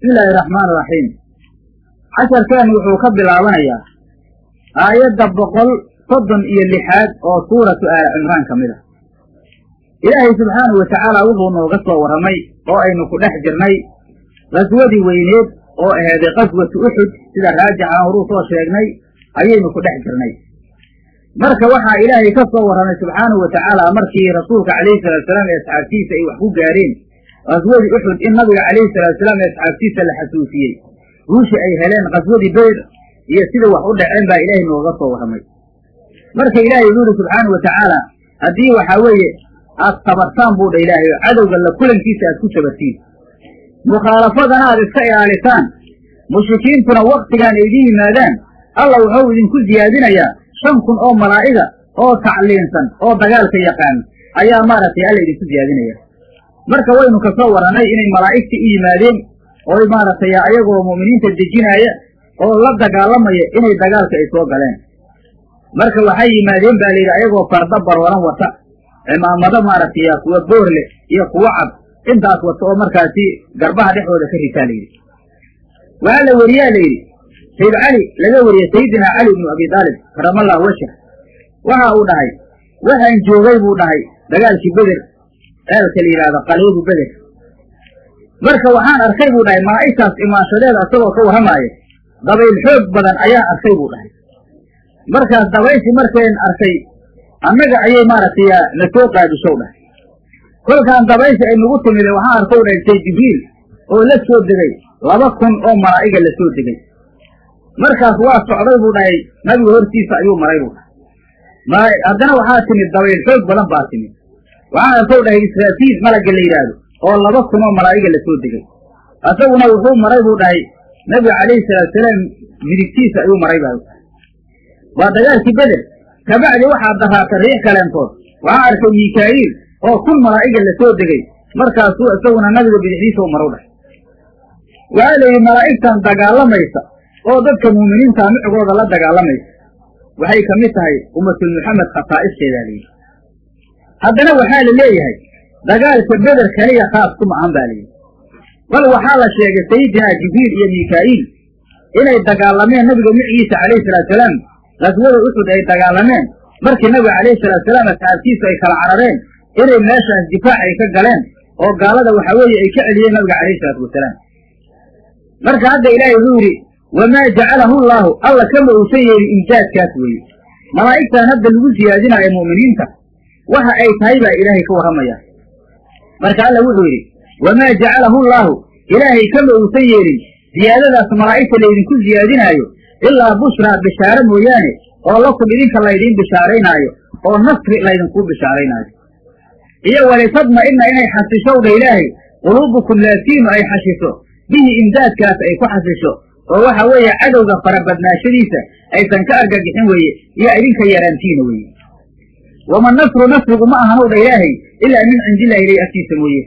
bismi illaahi raxmaan raxiim casharkeenu wuxuu ka bilaabanayaa aayadda boqol soddon iyo lixaad oo suuratu aali cimraan ka mid ah. Ilaahay subxaanahu watacaala wuxuu nooga soo warramay oo aynu ku dhex jirnay qaswadii weyneed oo aheeday qaswatu uxud sida raajixaan horuu soo sheegnay ayaynu ku dhex jirnay. Marka waxaa ilaahay ka soo warramay subxaanahu watacaala markii rasuulka calayhi salaatusalaam ee asxaabtiisa ay wax ku gaareen qaswadii uxud in nabiga calayhi salaatusalaam ee asxaabtiisa la xasuusiyey. Guushii ay heleen qaswadii beyr iyo sida wax u dhaceen baa ilaahay nooga soo warramay. Marka ilaahay wuxuu yidhi subxaanahu watacaala haddii waxaa weeye aad tabartaan buu dha ilaahay cadowga la kulankiisa aad ku tabartiin. Mukhaalafadana aad iska ilaalisaan mushrikiintuna waktigaan idiin yimaadaan. Alla wuxuu idinku siyaadinayaa shan kun oo malaa'iga oo tacliinsan oo dagaalka yaqaan. Ayaa maaragtay alla idinku siyaadinaya marka waynu ka soo warranay inay malaa'igtii u yimaadeen oo maaragtay ayagoo mu'miniinta dejinaaya oo la dagaalamaya inay dagaalka ay soo galeen. Marka waxay yimaadeen baa layidhi ayagoo farda barwaran wata cimaamado maaragtay kuwa boorle iyo kuwa cad intaas wata oo markaasi garbaha dhexdooda ka ritaa layidhi. Waxaa la weriyaa layidhi sayid cali laga wariyey sayidina cali ibnu abi daalib karamallahu wajh waxa uu dhahay waxaan joogay buu dhahay dagaalkii beder ceelka la yidhaahdo qaliibu beder marka waxaan arkay buu dhahay malaa'igtaas imaanshadeeda isagoo ka warramaaya dabayl xoog badan ayaan arkay buu dhahay. Markaas dabayshii markayn arkay annaga ayay maaragtay na soo qaadishow dhahay kolkaan dabaysha ay nagu timiday waxaan arkow dhahay say jibriil oo la soo degay laba kun oo malaa'iga la soo degay. Markaas waa socday buu dhahay nabiga hortiisa ayuu maray buu dhahay. Haddana waxaa timid dabayl xoog badan baa timid waxaan arkow dhahay israafiil malagga la yidhaahdo oo laba kun oo malaa'iga la soo degay. Isaguna wuxuu maray buu dhahay nabiga calayhi salaatusalaam midigtiisa ayuu maray baa waa dagaalkii beder kabacdi waxaa daraatay riix kaleentood waxaa arkay mikaa'iil oo kun malaa'iga la soo degay markaasuu isaguna nabiga bidixdiisa u marow dhahay. Waxaa la yidhi malaa'igtan dagaalamaysa oo dadka muuminiinta micgooda la dagaalamaysa waxay ka mid tahay ummatul muxamed khasaa'iskeedaa layidhi haddana waxaa la leeyahay dagaalka beder kaliya khaas kuma ahan baa layidhi bal waxaa la sheegay sayidinaa jibriil iyo mikaa'iil inay dagaalameen nabiga micigiisa calayhi salaatusalaam qaswada uxud ay dagaalameen markii nabiga calayhi salaatusalaam asxaabtiisu ay kala carareen inay meeshaas difaac ay ka galeen oo gaalada waxa weeye ay ka celiyeen nabiga calayhi salaatu wasalaam. Marka hadda ilaahay wuxuu yidhi wamaa jacalahu llaahu alla kama uusan yeelin imdaadkaas weeye. Malaa'igtan hadda lagu siyaadinaayo mu'miniinta waxa ay tahay baa ilaahay ka warramaya. Marka alla wuxuu yidhi wamaa jacalahu llaahu ilaahay kama uusan yeelin siyaadadaas malaa'igta laydinku siyaadinaayo ilaa bushraa bishaare mooyaane oo lakum idinka laydiin bishaaraynaayo oo nasri laydinkuu bishaaraynaayo. Iyo walitadma'inna inay xasishowdha ilaahay quluubukum laatiinu ay xashiso bihi imdaadkaas ay ku xasisho oo waxa weeye cadowga farabadnaashadiisa aysan ka argagixin weeye iyo idinka yaraantiina weeye wama nasru nasrigu ma ahanowdha ilaahay ilaa min cindillahi ilay agtiisa mooye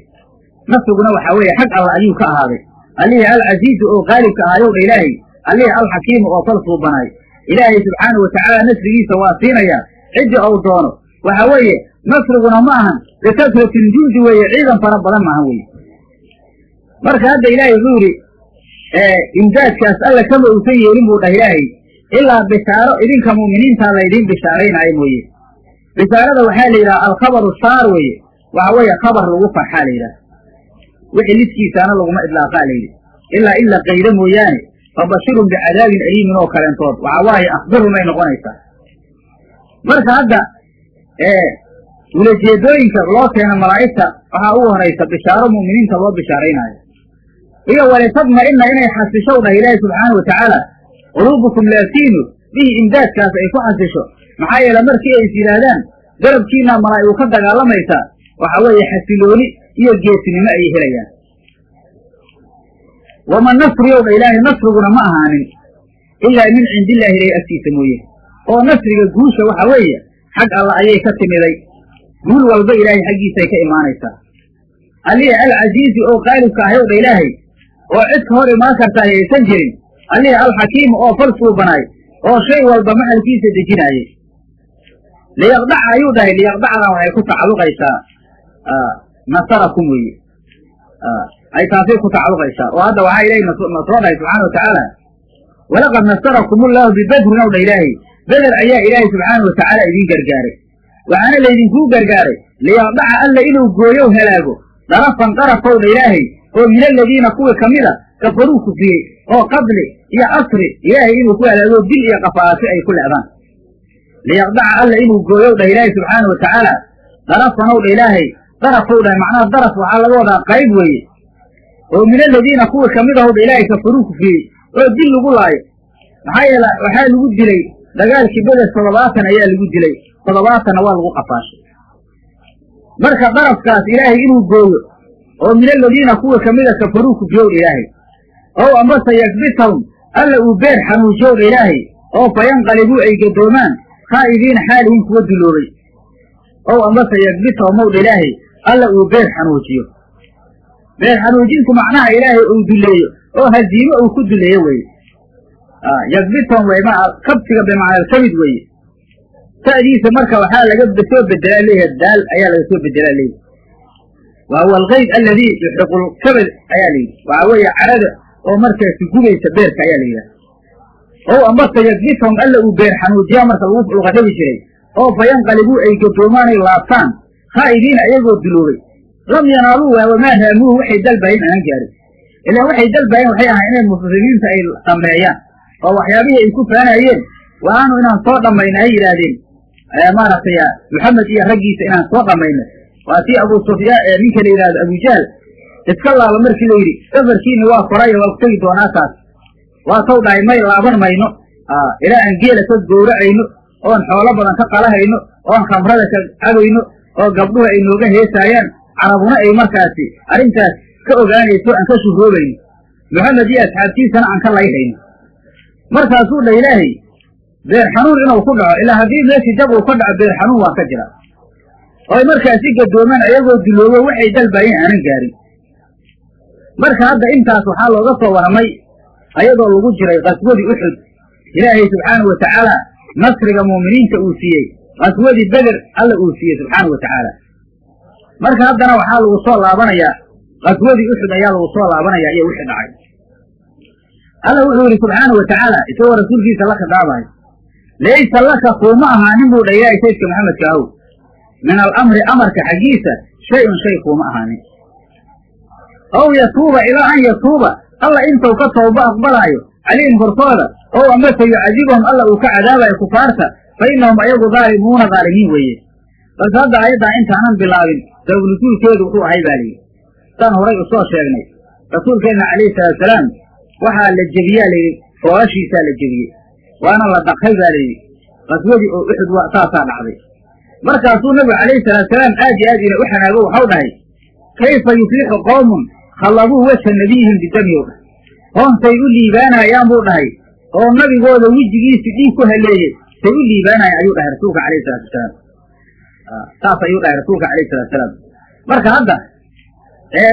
nasriguna waxaa weeye xag alla ayuu ka ahaaday allihii alcasiizu oo qaalibka ahaayowdha ilaahay allihii alxakiimu oo fal suubanaay ilaahay subxaanau watacaala nasrigiisa waa siinayaa ciddii ou doono waxa weeye nasriguna ma ahan bikasratin juudi weeye ciidan fara badan maahan weye marka hadda ilaahay wuxuu yidhi imdaadkaas alla kama uusan yeelin buu dhah ilaahay ilaa bishaaro idinka mu'miniintaa laydiin bishaaraynaayo mooye bishaarada waxaa la yidhaha alkhabaru saar weeye. Waxa weeye khabar lagu farxaa la yidhaha. Wixii lidkiisaana laguma idlaaqaa la yidhi. Ilaa in la qaydo mooyaane fabashirun bicadaabin aliimin oo kaleentood. Waxa waaye akbirun ay noqonaysaa. Marka hadda ulajeedooyinka loo keeno malaa'igta waxaa ugu horaysa bishaaro mu'miniinta loo bishaaraynaayo iyo walitadma'inna inay xasishow dhah ilaahi subxaana wa tacaala. Quluubukum laatiinu bihi imdaadkaas ay ku xasisho maxaa yeele markii ay is yidhaahdaan garabkiinaa malaa'igu ka dagaalamaysaa waxa weeye xasilooni iyo geesinimo ayay helayaan. Wama nasriyow dha ilaahay nasriguna ma ahaanin ilaa min cindillaahi ilay agtiisa mooye. Oo nasriga guusha waxa weeye xag alla ayay ka timiday. Guul walba ilaahay xaggiisaay ka imaanaysaa. Allihii alcasiizi oo qaalibka ahayow dha ilaahay oo cid ka hor imaan kartaa aysan jirin. Allihii alxakiimu oo fal suubanaay oo shay walba maxalkiisa dejinaayey liyaqdaca ayuu dhahay liyaqdacadan waxay ku tacalluqaysaa nasarakum weeye ay taasay ku tacalluqaysaa oo hadda waxaa ilahi na soo dhahay subxaana watacaala walaqad nasarakum ullahu bibedrin ow dha ilaahay beder ayaa ilaahay subxaana watacaala idiin gargaaray waxaana laydinkuu gargaaray liyaqdaca alla inuu gooyow halaago darafan darafow dha ilaahay oo min aladiina kuwii ka mida kafaruu kufiyey oo qadli iyo asri ilaahay inuu ku halaago dil iyo qafaasi ay ku le'daan liyaqdaca alla inuu gooyow dhah ilaahay subxaana watacaala darafanow dha ilaahay darafow dhah macnaha daraf waxaa laga wadaa qayb weeye oo min aladiina kuwii ka mid ahow dha ilaahay kafaruu kufiyey oo dil lagu laayo maxaa yeele waxaa lagu dilay dagaalkii beder toddobaatan ayaa lagu dilay toddobaatanna waa lagu qafaashay marka darafkaas ilaahay inuu gooyo oo min aladiina kuwii kamida kafaruu kufiyow dha ilaahay ow ambase yakbitahum alla uu beer xanuujiyow dha ilaahay oo fayanqalibuu ay gadoomaan khaa'ibiina xaalihiin kuwa duloobay ow ambase yakbitahum ow dha ilaahay alla uu beer xanuujiyo beer xanuujinku macnaha ilaahay uu duleeyo oo haziimo uu ku duleeyo weye yakbitahum way ma kabsiga bimacnaa kabid weye ta'diisa marka waxaa laga soo bedelaa leeyahay daal ayaa laga soo bedelaa leeyahy wa huwa alkayd aladii yuxriqu lkabad ayaa la yidhi waxaa weeye carada oo markaasi gubaysa beerka ayaa la yidhaha ow ambase yakbitahum alla uu beer xanuujiyaa marka lagu luqadhabi jiray oo fayanqalibuu ay gadoomaanay laabtaan khaa'ibiina iyagoo duloobay lam yanaaluu waa wamaa raamuuhu waxay dalbaayeen aanan gaarin ilaan waxay dalbaayeen waxay ahaa inay muslimiinta ay dhameeyaan oo waxyaabihii ay ku faanayeen waaanu inaan soo dhammayna ay yidhaahdeen. Maaragtay maxamed iyo raggiisa inaan soo dhammayno waa tii abu sufyaan ninka la yidhahdo abujahl iska laaba markii la yidhi safarkiina waa korayo waa tegi doonaa taas waa taw dhahay may laaban mayno ilaa aan geela ka gowracayno oon xoolo badan ka qalahayno oon khamrada ka cabayno oo gabdhuhu ay nooga heesaayaan carabuna ay markaasi arrintaas ka ogaanayso aan ka shuhoobayno maxamed iyo asxaabtiisana aan ka layhayno markaasuu dha ilaahay beer xanuun inuu ku dhaco ilaa haddii meeshii jab uu ka dhaco beer xanuun waa ka jira. Ooy markaasi gadoomaan ayagoo duloobo waxay dalbaayeen aanan gaarin. Marka hadda intaas waxaa looga soo warramay ayadoo lagu jiray qaswadii uxud ilaahay subxaana wa tacaala nasriga muuminiinta uu siiyey. Qaswadii beder alla uu siiyey subxaana wa tacaala marka haddana waxaa lagu soo laabanayaa qaswadii uxud ayaa lagu soo laabanayaa iyo wixii dhacay. Alla wuxuu yidhi subxaana wa tacaala isagoo rasuulkiisa la khidaabayo laysa laka kuuma ahaanin buu dha ilaahay saydka maxamedka ahow min alamri amarka xaggiisa shay-un shay kuuma ahaanin ow yatuuba ilaa an yatuuba alla intuu ka tooba aqbalaayo calayhim korkooda ow amase yucadibahum alla uu ka cadaabayo kufaarta fa innahum ayagu daalimuuna daalimiin weeye. Balse hadda ayaddaa intaanan bilaabin sabab nusuulkeedu wuxuu ahay baa layidhi saan horay u soo sheegnay. Rasuulkeenna calayhi salaatusalaam waxaa la jebiyaa layidhi foolashiisaa la jebiyey waana la daqay baa layidhi qaswadii oo uxud saasaa dhacday. Markaasuu nabigu calayhi salaatusalaam aad iyo aad ina u xanaago waxau dhahay kayfa yuflixu qowmun khallabuu wejha nebiyihim bidamiyow dhahay hoontay u liibaanayaan buu dhahay. Oo nabigooda wejigiisi dhiig ku haleeyey say u liibaanayaan ayuu dhahay rasuulka alayhi salatu wasalaam saas ayuu dhahay rasuulka alayhi salaatusalaam marka hadda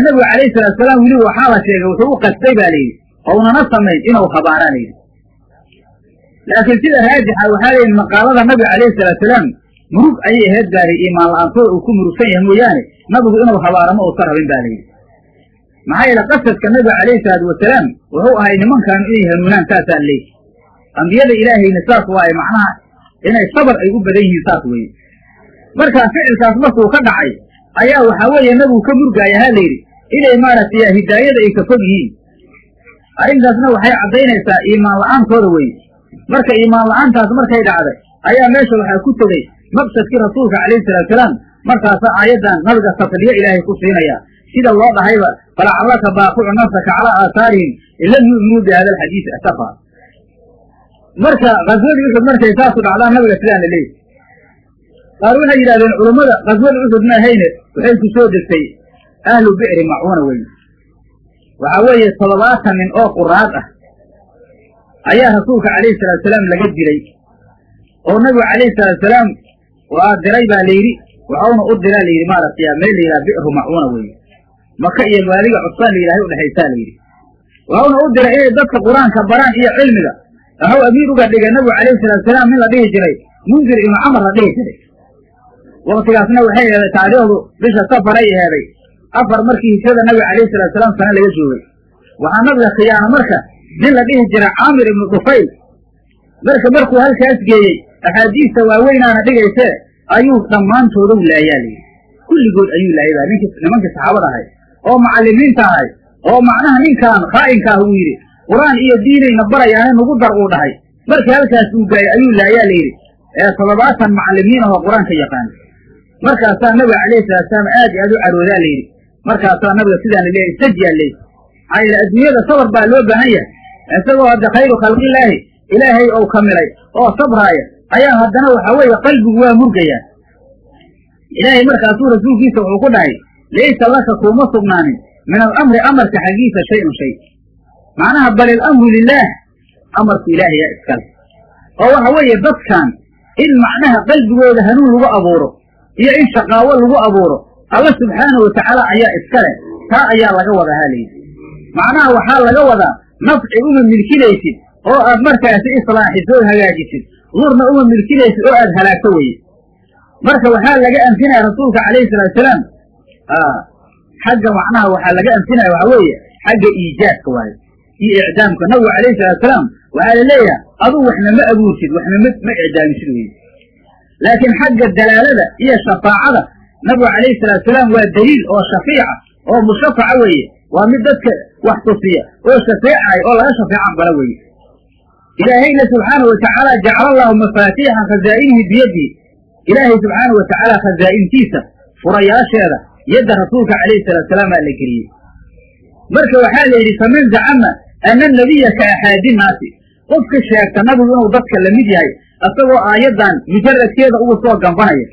nabigu calayhi salaatusalaam weli waxaa la sheegay wuxuu u qastay baa layidhi ounana samayn inuu khabaaraa layidhi. Laakiin sida raajixa waxaa layidhi maqaalada nabiga calayhi salaatusalaam murug ayay ahayd baa layidhi imaan la'aantood uu ku murugsan yahay mooyaane nabigu inuu habaaramo uusa rabin ba layidhi maxaa yeele qasadka nabiga calayhi salaatu wasalaam wuxuu ahay nimankaanu inay hanuunaan saasaa leey ambiyada ilaahayna saas waaye macnaha inay sabar ay u badan yihiin saas weeye. Markaa ficilkaas markuu ka dhacay ayaa waxaa weeye nabigu ka murgaaya ha layidhi inay maaragtay hidaayada ay ka fog yihiin. Arrintaasna waxay caddaynaysaa iimaan la'aankooda weye marka iimaan la'aantaas markay dhacday ayaa meesha waxaa ku tegey maqsadkii rasuulka calayhi salaatusalaam markaasa aayaddan nabiga tasliye ilaahay ku siinaya sida loo dhahayba falacallaka baaqicu nafsaka calaa aahaarihim in lam yu'minuu bi hada alxadiisi asafa marka kaswadii uxud markay saasu dhacdaan nabiga sidaan la leeyahy qaar waxay yidhahdeen culummada kaswada uxud ma ahayne waxay ku soo degtay ahlu bi'ri macuuna weye waxaa weeye toddobaatan nin oo quraad ah ayaa rasuulka calayhi salaatusalaam laga dilay oo nabigu calayhi salaatusalaam waa diray baa layidhi waxauna u diraa layidhi maaragtay meel la yidhaha bi'ru macuuna weye maka iyo waadiga cusbaan la yidhahay udhexaysaa layidhi waxauna u diray inay dadka qur'aanka baraan iyo cilmiga. Waxau amiir uga dhigay nabigu calayhi salaatusalaam nin la dhihi jiray mundir ibnu camar la dhihi jiray. Waktigaasna waxay eheday taariikhdu bisha safaray eheeday afar markii hijrada nabiga calayhi salatu salaam sana laga joogay. Waxaa nabiga khiyaano marka nin la dhihi jira caamir ibnu dhufayl marka markuu halkaas geeyey axaadiista waaweynaana dhigaysee ayuu dhammaantooda u laayaa layidhi kulligood ayuu laayay ninkii nimankii saxaabada ahay oo macallimiinta ahay oo macnaha ninkaan khaa'inka ah uu yidhi qur'aan iyo diinayna barayaane nagu dar uu dhahay. Markii halkaas uu gaayay ayuu laayaa layidhi ee toddobaatan macallimiin ahoo qur'aanka yaqaana markaasaa nabiga calayhi salaatusalaam aad iyo aad u caroodaa layidhi markaasaa nabiga sidaan laleeyahy istajiyaa leey maxaa yeele adduunyada sabar baa loo baahan yahay isagoo hadda khayru khalqillaahi ilaahay ou kamilay oo sabraaya ayaa haddana waxa weeye qalbigu waa murgayaa. Ilaahay markaasuu rasuulkiisa wuxuu ku dhahay laysa laka kuuma sugnaanin min alamri amarka xaggiisa shay-un shay macnaha bal ilamru lilaah amarku ilaahayaa iskale oo waxa weeye dadkan in macnaha qalbigooda hanuun lagu abuuro iyo in shaqaawo lagu abuuro alla subxaanahu watacaala ayaa iskale taa ayaa laga wadaa halayidhi macnaha waxaa laga wadaa nafci uma milkinaysid oo aad markaasi islaaxisid oo hagaajisid durna uma milkinaysid oo aad halaagto weye marka waxaa laga anfinaya rasuulka calayhi salaatusalaam xagga macnaha waxaa laga anfinaya waxa weeye xagga iijaadka waaye. Iyo icdaamka. Nabigu calayhi salaatusalaam waxaa la leeyahay aduu waxna ma abuurtid waxna ma ma icdaamisid weye laakiin xagga dalaalada iyo shafaacada nabigu calayhi salaatusalaam waa daliil oo shafiica oo mushafaca weeye. Waa mid dadka wax tusiya oo shafeecay oo laga shafeeca aqbala weeye. Ilaahayna subxaanahu watacaala jacala allahu mafaatiixa khazaa'inihi biyadihi. Ilaahay subxaanahu watacaala khazaa'intiisa furayaasheeda yadda rasuulka calayhi salaatusalaam aa la geliyey. Marka waxaa la yidhi faman zacama ana nabiya ka axaadi naasi. Qofka sheegta nabigu inuu dadka la mid yahay isagoo aayaddan mujaradkeeda ugu soo gambanaya.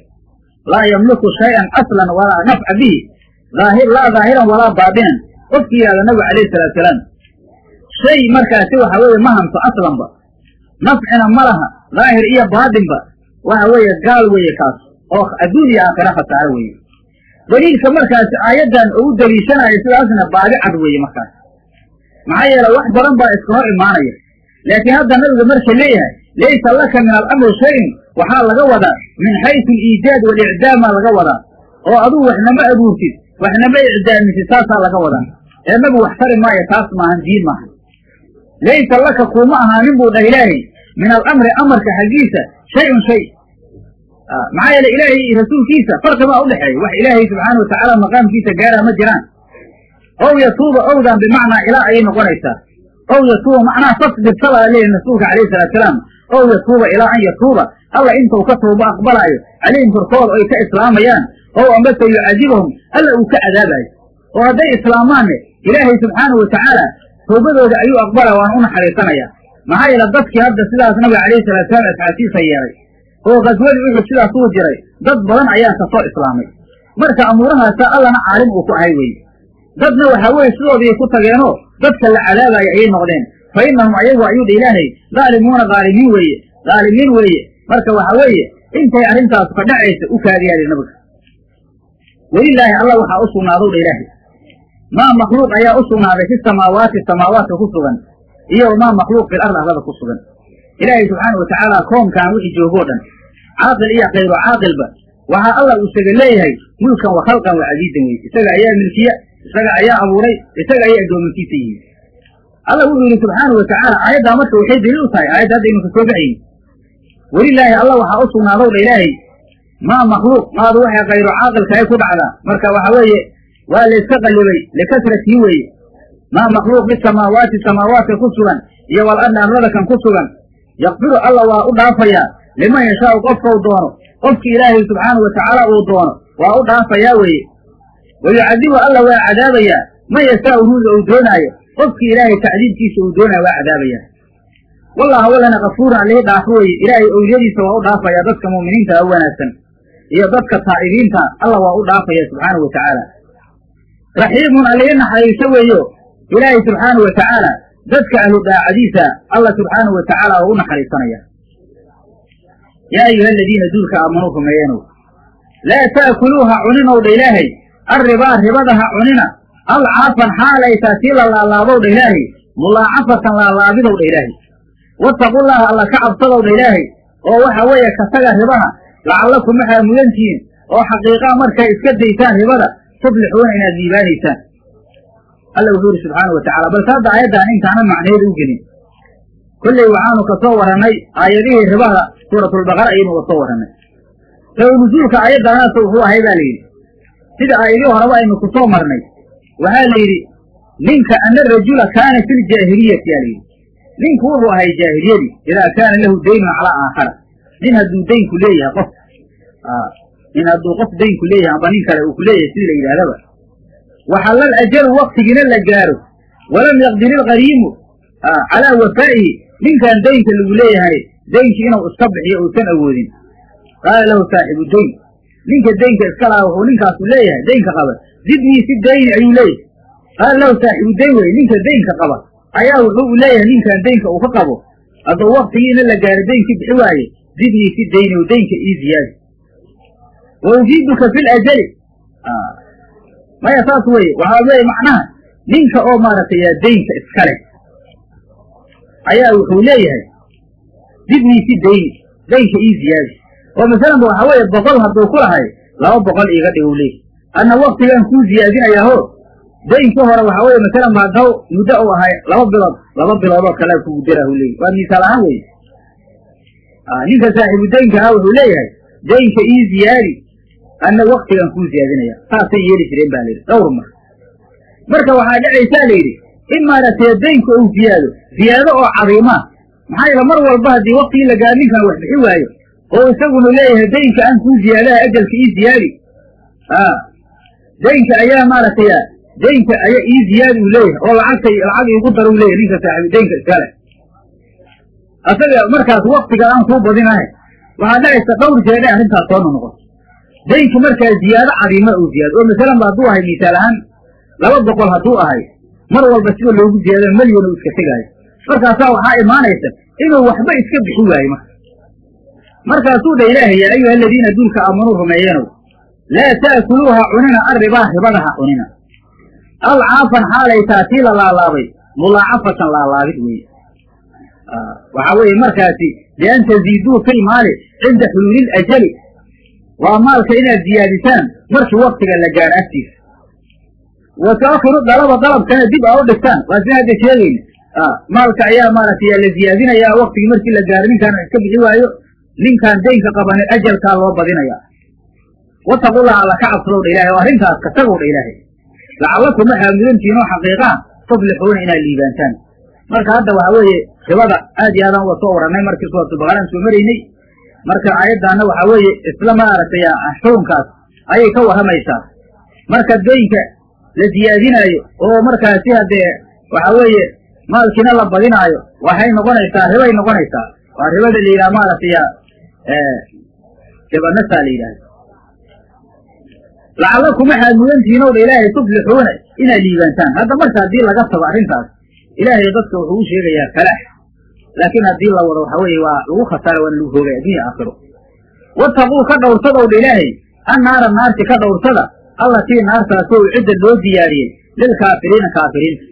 Laa yamliku shay-an aslan walaa nafca bihi. Laa daahiran walaa baatinan qofkii yihahda nabigu calayhi salaatusalaam shay markaasi waxa weeye ma hanto aslanba. Nafcina ma laha daahir iyo baatinba waxa weeye gaal weeye kaas oo adduun iyo aakhira khasaaro weeye daliilka markaasi aayaddan oo u daliishanayo sidaasna baadi cad weeye markaas. Maxaa yeele wax badan baa iska hor imaanaya. Laakiin hadda nabiga marka leeyahay laysa laka min alamri shayin waxaa laga wadaa min xaysu aliijaad walicdaamaa laga wadaa. Oo aduu waxnama abuurtid waxnama icdaamisid taasaa laga wadaa. Ee nabigu wax tari maayo taas maahan diin maaha laysa laka kuuma ahaanin buu dhah ilaahay. Min alamri amarka xaggiisa shay-un shay maxaa yeele ilaahay iyo rasuulkiisa farqi baa udhexeeya wax ilaahay subxaana watacaala maqaamkiisa gaaraa ma jiraan. Ow yatuuba owdan bimacnaa ilaa ayay noqonaysaa. Ow yatuuba macnaha fasbir sabaa leeyahy rasuulka calayhi salaatusalaam ow yatuuba ilaa an yatuuba. Alla intuu ka tooba aqbalaayo calayhim korkooda oy ka islaamayaan ow ambase yucadibahum alla uu ka cadaabayo oo hadday islaamaanne ilaahay subxaanahu watacaala towbadooda ayuu aqbala waana u naxariisanaya. Maxaa yeele dadkii hadda sidaas nabiga calayhi salaatusalaam asxaabtiisa yeelay oo kaswadii uxud sidaas uu jiray. Dad badan ayaa ka soo islaamay. Marka amuurahaasa allana caalim uu ku ahay weye dadna waxaa weye sidoodii ku tageenoo dadka la cadaabaya ayay noqdeen. Fa innahum ayagu ayuu dha ilaahay daalimuuna dhaalimiin weeye dhaalimiin weeye. Marka waxa weeye intay arrintaas ka dhacaysa u kaadiyaali nabiga. Welilaahi alla waxaa u sugnaadow dha ilaahay. Maa makhluuq ayaa u sugnaaday fi samaawaati samaawaadka ku sugan iyo maa makhluuq fil ard arlada ku sugan. Ilaahay subxaana watacaala koonkan wixii joogoo dhan caaqil iyo kayru caaqilba waxaa alla uu isaga leeyahay mulkan wa khalqan wa casiizan weye isaga ayaa milkiya isaga ayaa abuuray isaga ayay addoominkiisa yihiin alla wuxuu yidhi subxaanau watacaala aayaddaa marka waxay daliil u tahay aayadda hadda inuka soo baxayn welilaahi alla waxaa u sugnaadow dha ilaahay maa makhluuq maadu waxay kayru caaqilka ay ku dhacdaa. Marka waxa weeye waa layska qallibay likasratii weeye. Maa makhluuq bisamaawaati samaawaadka ku sugan iyo wal ardi arlada kan ku sugan yakfiru alla waa u dhaafayaa liman yashaau qofkau doono qofki ilaahay subxaanau watacaala uu doono waa u dhaafayaa weeye. Wa yucadibu alla waa cadaabayaa man yashaau ruuga uu doonaayo qofkii ilaahay tacdiibkiisa uu doonaayo waa cadaabayaa wallaha wallana kafuurun allihi dhaafo weeye ilaahay owliyadiisa waa u dhaafayaa dadka mu'miniinta u wanaagsan iyo dadka taa'ibiinta alla waa u dhaafaya subxaanau watacaala raxiimun allihi naxariiso weeyo ilaahay subxaanau watacaala dadka ahlu daacadiisa alla subxaanau watacaala waa u naxariisanaya yaa ayuha aladiina duulka aamanuu rumeeyenow laa ta'kuluuha cuninow dha ilaahay arribaa ribada ha cunina alcaafan xaalaytaa tii la laalaabow dha ilaahay mulaacafatan laalaabidow dha ilaahay. Wattaqullaha alla ka cabsadow dha ilaahay oo waxa weeye kasaga ribaha lacallakum waxaa mudantihiin oo xaqiiqaa markay iska daysaan ribada tuflixuuna inaad liibaanaysaan alla wuxuu yidhi subxaana wa tacala balse hadda aayaddan intaanan macnaheeda u gelin kolley waxaanu ka soo warrannay aayadihii ribaha suuratulbaqara ayaynu uga soo warrannay sabab nusuulka aayaddaanaasa wuxuu ahay baa layidhi sida aayadihii horeba aynu ku marnay waxaa la yidhi ninka ana rajula kaana fi ljaahiliyati yaa layidhi ninku wuxuu ahay jaahiliyadii idaa kaana lahu daynun calaa aakhara nin hadduu daynku leeyahay qof nin hadduu qof daynku leeyahay amba nin kale uu ku leeyahay sidii la yidhahdaba waxallal ajalu waktigiina la gaaro. Walam yaqdir ilqariimu calaa wafaa'ihi ninkan daynka lagu leeyahay daynkii inuu iska bixiyo uusan awoodin. Qaala lahu saaxibu dayn. Ninka daynka iska lahaa wuxuu ninkaasu leeyahay daynka qaba. Zidnii si dayni ayuu leeyahay. Qaala lahu saaxibu dayn wey ninka daynka qaba. Ayaa wuxuu u leeyahay ninkan daynka uu ka qabo. Hadduu waktigiina la gaaro daynkii bixi waaye zidnii si dayni o daynka ii ziyaadi wa ujiiduka fi ljali maya saas weye waxaa weye macnaha ninka oo maaragtay daynka iska leh ayaa wuxuu leeyahay zidnii si dayni daynka ii ziyaadi oo masalanba waxaa weeye boqol hadduu ku lahay laba boqol iiga dhig u leeyahy anna waktigaan kuu ziyaadinayaaho daynkii hore waxaa weye masalan ba muddo u ahay laba bilood laba biloodoo kalea kugu darahu leeyahy waa misaal ahaan weye ninka saaxiibu daynka ah wuxuu leeyahay daynka ii ziyaadi anna waktigaan kuu ziyaadinaya saasay yeeli jireen ba layidhi dhowr mar. Marka waxaa dhacaysaa layidhi in maaragtay daynka uu ziyaado ziyaado oo cadiimaa maxaa yeele mar walba haddii waktigii la gaaro ninkan wax bixi waayo oo isaguna leeyahay daynka aan kuu ziyaadaha ajalka ii ziyaadi daynka ayaa maaragtay daynka ayaa ii ziyaadi uu leeyahay oo lacagta lacag iigu dara u leeyahay ninka saaxiibu daynka iskale asaga markaas waktiga aan kuu badinahay waxaa dhacaysa dhowr jeedhe arrintaas soo noqnoqoto daynka markaa ziyaado cadiima uu ziyaado oo masalan ba hadduu ahay misaal ahaan laba boqol hadduu ahay mar walba sida loogu ziyaado melyon uu iska tegaayo markaasaa waxaa imaanaysa inuu waxba iska bixi waayo marka. Markaasuu dha ilaahay ayuha aladiina duulka aamanuu rumeeyenow laa ta'kuluuha cunina arribaa ribadaha cunina. Alcaafan xaalay taa tii la laalaabay mulaacafatan laalaabid weeye. Waxaa weeye markaasi bian taziiduu fi lmaali cinda xuluuli ajali waa maalka inaad ziyaadisaan markii waktiga la gaaro agtiisa. Wa taakhiru dalaba dalabkana dib aa u dhigtaan waa si hadda sheegayna maalka ayaa maaragtay la ziyaadinayaa waktigii markii la gaaro ninkaan iska bixi waayo ninkaan daynka qabane ajalkaa loo badinaya wataqullaha alla ka cabsadow ilahay oo arrintaas ka tagow dha ilaahay. Lacallakum waxaa mudantihiin oo xaqiiqaa tuflixuuna inaad liibaantaan. Marka hadda waxaa weeye ribada aad iyo aadaan uga soo warannay markii suuratulbaqaraan soo maraynay. Marka aayaddaana waxaa weeye isla maaragtay xukunkaas ayay ka warramaysaa marka daynka la ziyaadinaayo oo markaasi haddee waxaa weeye maalkiina la badinaayo. Waxay noqonaysaa ribay noqonaysaa. Waa ribada la yidhaha maaragtay ribanasa la yidhahda lacallakum waxaad mudantihiin ow dha ilaahay tuflixuuna inaad liibaantaan. Hadda marka haddii laga tago arrintaas ilaahay dadka wuxuu u sheegayaa falaax laakiin haddii la wado waxa weeye waa lagu khasaara waana lagu hoogay addunya aakhiro. Wataquu ka dhowrsadow dha ilaahay annaara naarti ka dhowrsada allatii naartaasoo cidda loo diyaariyey lilkaafiriina kaafiriinta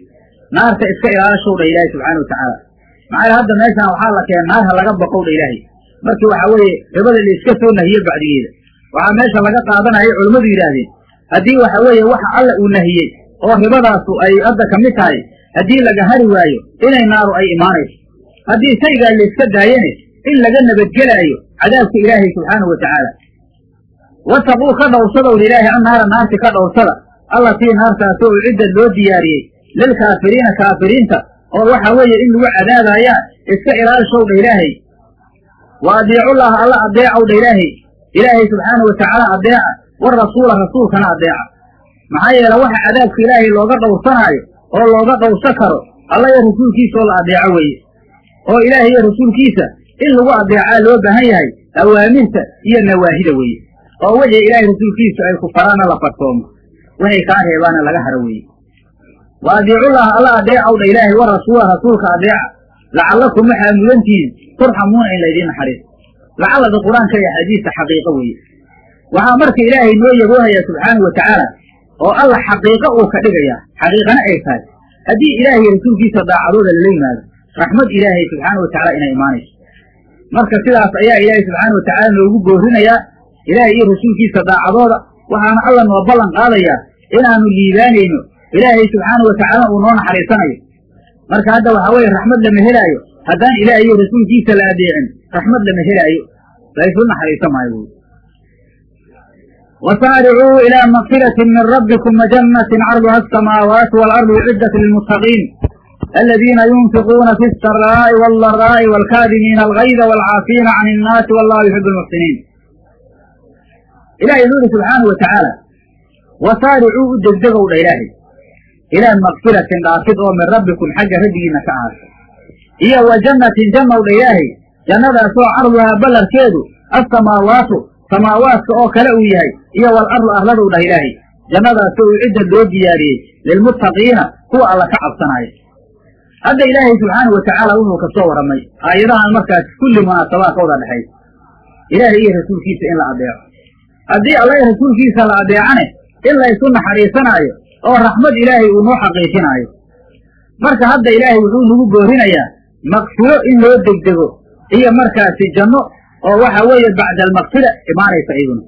naarta iska ilaalishow dha ilaahay subxaana wa tacaala. Maxaa hadda meeshaan waxaa la keenay naar ha laga baqow dha ilaahay. Markii waxaa weeye ribada la iska soo nahiye bacdigeeda. Waxaa meesha laga qaadanaya culammadu yidhaahdeen haddii waxa weeye waxa alla uu nahiyey oo ribadaasu ay hadda ka mid tahay haddii laga hari waayo inay naaru ay imaanayso. Haddii shaygaa layska daayane in laga nabadgelaayo cadaabka ilaahay subxaanahu wa tacaala. Wataquu ka dhowrsadow ilaahay an naara naarti ka dhowrsada. Allatii naartaasoo ucidda loo diyaariyey lilkaafiriina kaafiriinta oo waxa weeye in lagu cadaabaayaa iska ilaalishow dha ilaahay wa adiicullaha alla adeecow dha ilaahay ilaahay subxaanahu wa tacaala adeeca warasuula rasuulkana adeeca maxaa yeele waxa cadaabka ilaahay looga dhowrsanaayo oo looga dhowrsa karo alla iyo rasuulkiisaoo la adeeco weeye oo ilaahay iyo rasuulkiisa in lagu adeecaa loo baahan yahay awaamirta iyo nawaahida weeye oo wixii ilaahay rasuulkiisu ay ku faraana la farsoomo waxay kaa reebaana laga haro weeye wa adiicullaha alla adeecow dha ilaahay wa rasuula rasuulka adeeca lacallakum waxaa mudantihiin turxamuuna in laydiin naxariiso lacallada qur'aanka iyo axaadiista xaqiiqo weeye. Waxaa marka ilaahay noo yaboohaya subxaanau wa tacaala oo alla xaqiiqo uu ka dhigayaa xaqiiqana ay tahay. Haddii ilaahay rasuulkiisa daacadooda lala yimaado raxmad ilaahay subxaana wa tacala inay imaanayso. Marka sidaas ayaa ilaahay subxaana wa tacaala noogu boorinayaa ilaahay iyo rasuulkiisa daacadooda. Waxaana alla noo ballan qaadayaa inaanu liibaanayno ilaahay subxaanau watacaala uu noo naxariisanayo. Marka hadda waxaa weeye raxmad lama helaayo. Haddaan ilaahay iyo rasuulkiisa la adeecin raxmad lama helaayo. Laysu naxariisa maayo wy wasaaricuu ilaa makfiratin min rabbikum wajannatin carduha asamaawaatu waalardu uciddat lilmuttaqiin aladiina yunfiquuna fi saraa'i waaldaraa'i waalkaadimiina algayda waalcaafiina can innaasi wallahu yuxibu lmuxsiniin ilahay wuxu uhi subxaanau wa wasaaricuu u degdegow dha ilaahay ilaan makfiratin dhaafid oo min rabbikum xagga rabbigiina ka ahaatay iyo wa jannatin jannow dhayaahay jannadaasoo carduhaa ballarkeedu assamaawaatu samaawaatka oo kale uu yahay iyo waalardu arladow dhah ilaahay jannadaasi uu cidda loo diyaariyey lilmuttaqiina kuwa alla ka cabsanaayo hadda ilaahay subxaanau watacaala wuxuu ka soo waramay aayadahan markaas kulli munaasabaadka wada dhexays ilaahay iyo rasuulkiisa in la adeeco haddii alla rasuulkiisa la adeecane in laysu naxariisanaayo oo raxmad ilaahay uu noo xaqiijinaayo. Marka hadda ilaahay wuxuu nagu boorinayaa maqfiro in loo degdego iyo markaasi janno oo waxa weeye bacda almaqfira imaanaysa iyaduna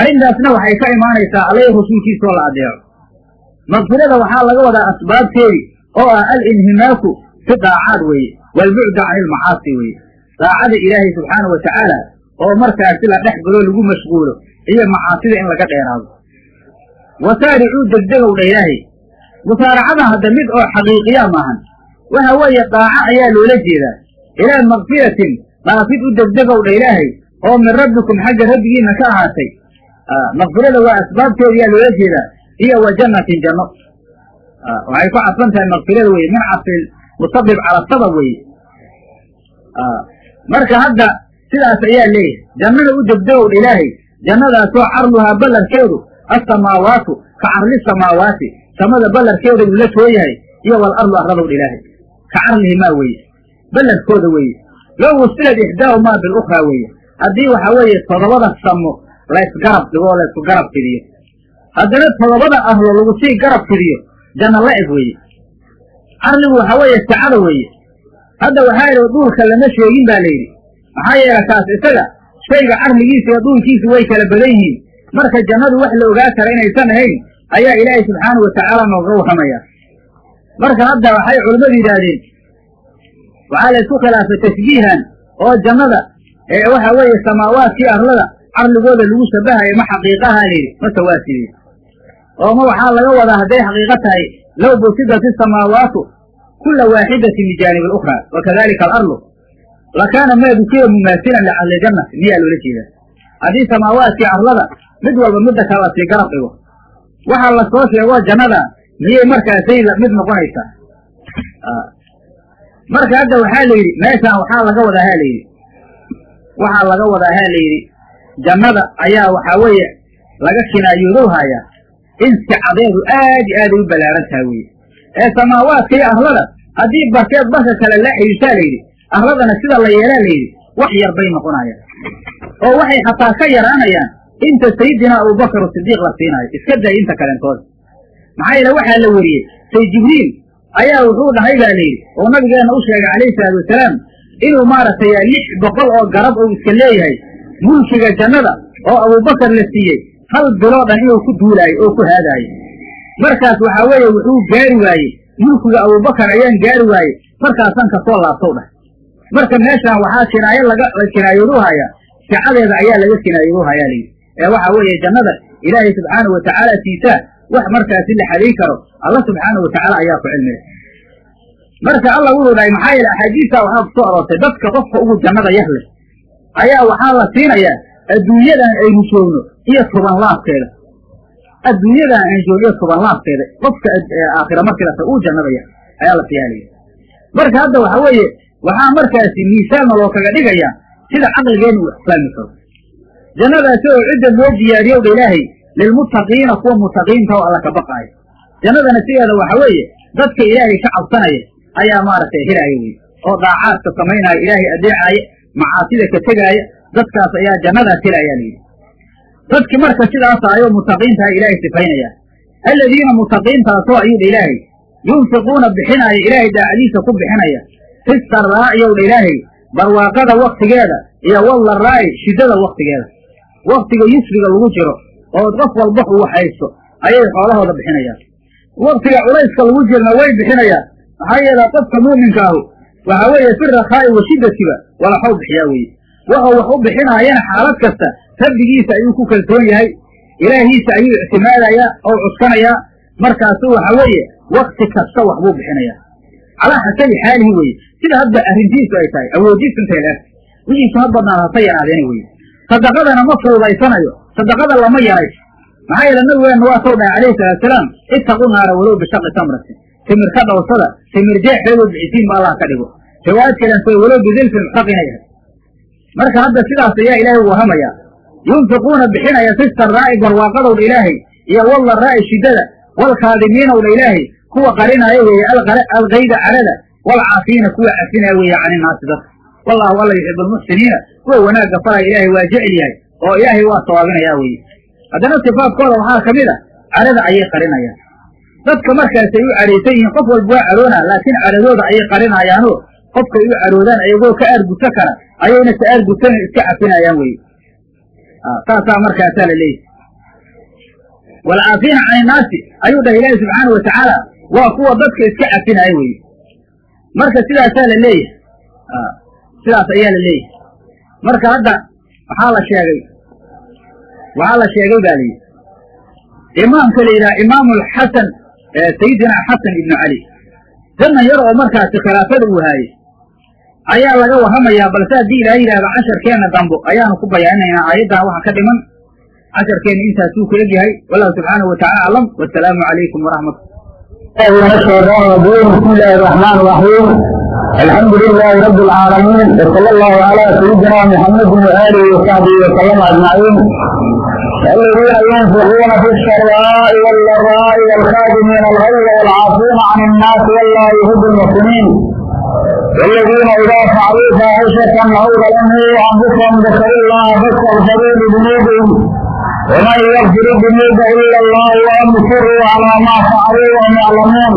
arrintaasna waxay ka imaanaysaa alla iyo rasuulkiisa oo la adeeco. Maqfirada waxaa laga wadaa asbaabteedii oo ah alinhimaaku fi daacaad weeye waalbucdu cani ilmacaasi weeye. Daacada ilaahay subxaanau watacaala oo markaasi la dhex galo lagu mashquulo iyo macaasida in laga dheeraado wasaaricuu degdegow dha ilaahay. Musaaracadan hadda mid oo xaqiiqiya maahan waxa weeye daaco ayaa loola jeedaa. Ilaa makfiratin dhaafid u degdegow dha ilaahay. Oo min rabbikum xagga rabbigiina ka ahaatay. Makfirada waa asbaabteeda ayaa loola jeedaa. Iyo wa jannatin janno. Waxay ku cadfan tahay makfirada weye min casil mutabib cala sabab weye marka hadda sidaas ayaa leeyahay. Jannada u degdegow dha ilaahay. Jannadaasoo carduhaa ballarkeedu asamaawaatu ka carli samaawaati samada ballarkeeda uu la tooyahay iyo walardu arladow dha ilaahay. Ka carlihimaa weeye ballarkooda weeye. Low wasilad ixdaahumaa bilukhraa weeye. Haddii waxa weeye todobada samo laysgarab dhigo oo laysku garab fidiyo. Haddana todobada ahlo lagu sii garab fidiyo janno la eg weeye. Carligu waxa weeye sacada weeye. Hadda waxaa yidhi dhuulka lama sheegin baa layidhi maxaa yeele kaas isaga shayga carligiisa iyo dhuulkiisa way kala badan yihiin marka jannadu wax la ogaa kara inaysan ahayn ayaa ilaahay subxaanau watacaala nooga warramaya marka hadda waxay culimmadu yidhaahdeen waxaa laysku khilaafay tashbiihan oo jannada ee waxa weeye samaawaadkii arlada carligooda lagu shabahayo ma xaqiiqaha layidhi mase waa sidee oo ma waxaa laga wadaa hadday xaqiiqo tahay low busidat isamaawaatu kula waaxidatin bijaanib alukhraa wakadalika alarlu lakaana maa dukira mumaasilan licadli jannati miyaa loola jeedaa. Haddii samaawaadkii arlada mid walba midda kale la sii garab dhigo. Waxaa la soo sheego jannada miyay markaasay mid noqonaysaa marka hadda waxaa la yidhi meeshaan waxaa laga wadaa ha layidhi waxaa laga wadaa ha layidhi jannada ayaa waxaa weeye laga kinaayoodow hayaa in sicadeedu aad iyo aaday u ballaaran taha weye ee samaawaadka iyo arlada haddii barkeed barka kale la xidhiirtaa layidhi arladana sida la yeelaa layidhi wax yar bay noqonayaan. Oo waxay xataa ka yaraanayaan inta sayidina abubakar sidiiq la siinaayo iska day inta kalentooda maxaa yeele waxaa la weriyey say jibriil ayaa wuxuu dhahay baa layidhi oo nabigeenna u sheegay calayhi salaatu wasalaam inuu maaragtay lix boqol oo garab uu iska leeyahay mulkiga jannada oo abubakar la siiyey hal biloo dhan inuu ku duulaayo oo ku haadaayo. Markaas waxaa weeye wuxuu gaari waayey mulkiga abubakar ayaan gaari waayey markaasaan ka soo laabtow dhah marka meeshaan waxaa kinaayo laga la kinaayoodu hayaa sicadeeda ayaa laga kinaayoodu hayaa layidhi ee waxa weeye jannada ilaahay subxaanau watacaala siisaa wax markaasi la xadayn karo alla subxaanau watacaala ayaa ku cilmi. Leh marka alla wuxuu dhahay maxaa yeele axaadiista waxaa ku soo aroortay dadka qofka ugu jannada yah leh ayaa waxaa la siinayaa adduunyadan aynu joogno iyo toban laabkeeda adduunyadan aynu joogno iyo toban laabkeeda qofka aakhira markii la uu jannada yah ayaa la siiyaalaya marka hadda waxa weeye waxaa markaasi miisaanna loo kaga dhigayaa sida caqligeenna uu ixsaami karo jannadaasi oo cidda loo diyaariyow dha ilaahay lilmuttaqiina kuwa mutaqiinta oo alla ka baqaayo jannadana sideeda waxa weeye dadka ilaahay ka cabsanaya ayaa maaragtay helaaya wey oo daacaadka samaynaya ilaahay adeecaaya macaasida ka tegaaya dadkaas ayaa jannadaas helayaa layidhi dadki marka sidaas ahayoo mutaqiintaha ilaahay sifaynaya. Aladiina mutaqiintaasoo ayuu dha ilaahay yunfiquuna bixinaaya ilaahay daacadiisa ku bixinaya. Fi saraa'iyow dha ilaahay barwaaqada waktigeeda iyo wallaraa'i shiddada waktigeeda waktiga yusriga lagu jiro oo qof walba uu haysto ayay xoolahooda bixinayaan. Waktiga culayska lagu jirna way bixinayaan. Maxaa yeele qofka muuminka ahu waxa weeye fi rakhaa'i wa shiddatiba walaxow bixiyaa weeye. Wuxuu wax u bixinaayana xaalad kasta rabbigiisa ayuu ku kalsoon yahay ilaahiisa ayuu ictimaadayaa oo cuskanayaa markaasu waxa weeye wakti kasta wax buu bixinayaa. Calaa xasabi xaalihi weeye sida hadda arrintiisu ay tahay awoodiisu intay leeg wixiisu ha yaraadeena weye sadaqadana ma fuudaysanayo sadaqada lama yaray. Maxaa yeele nabigeenna waa soo dhahay calayhi salaatusalaam ittaqu naara walow bishaqi tamratin timir ka dhowrsada timir jeexeedoo bixisiin ba allah ka dhigo. Riwaayad kalensoy walow bidilfin muxtaqina yahay marka hadda sidaas ayaa ilaahay uu wahamayaa yunfiquuna bixinaya fi saraa'i barwaaqadowdha ilaahay iyo wallaraa'i shiddada waalkaadimiinowdha ilaahay kuwa qarinaayo weeye alkayda calada waalcaafiina kuwa cafinaya weeye cani naasi dadka wallahu alla yuxibu almuxsiniina kuwa wanaagga falaya ilaahay waa jecel yahay oo ilaahay waa sawaabinayaa weeye. Haddana sifaadkooda waxaa ka mid a cadhada ayay qarinayaan. Dadka markaasay u cadhaysan yihiin qof walba waa cadhoonaa laakiin cadhadooda ayay qarinayaanoo qofkay u cadhoodaan ayagoo ka aarguto kara ayayna ka aargutana iska cafinayaan weye saasaa markaasaa la leeyahy walcaafiina can innaasi ayuu dhahay ilaahi subxaana watacaala waa kuwa dadka iska cafinaya weye marka sidaasaa la leeyahay sidaas ayaa la leeyahay. Marka hadda waxaa la sheegay waxaa la sheegay ba layidhi imaamka la yidhaha imaamu alxasan sayidina xasan ibnu cali zaman yar oo markaasi khilaafada uu haayey ayaa laga warramayaa balse haddii ilaah yidhahda casharkeenna dambo ayaanu ku bayaaninaynaa aayaddan waxa ka dhiman. Casharkeenna intaasuu ku egyahay wallahu subxaanahu watacala aclam wasalaamu calaykum waraxmat من الشيطان الرجيم بسم الله الرحمن الرحيم الحمد لله رب العالمين وصلى الله على سيدنا محمد وآله وصحبه وسلم أجمعين الذين ينفقون في السراء والضراء والخادمين الغيظ والعافين عن الناس والله يحب المحسنين والذين إذا فعلوا فاحشة أو ظلموا أنفسهم ذكروا الله فاستغفروا لذنوبهم ومن يغفر الذنوب الا الله وهم سروا على ما فعلوا وهم يعلمون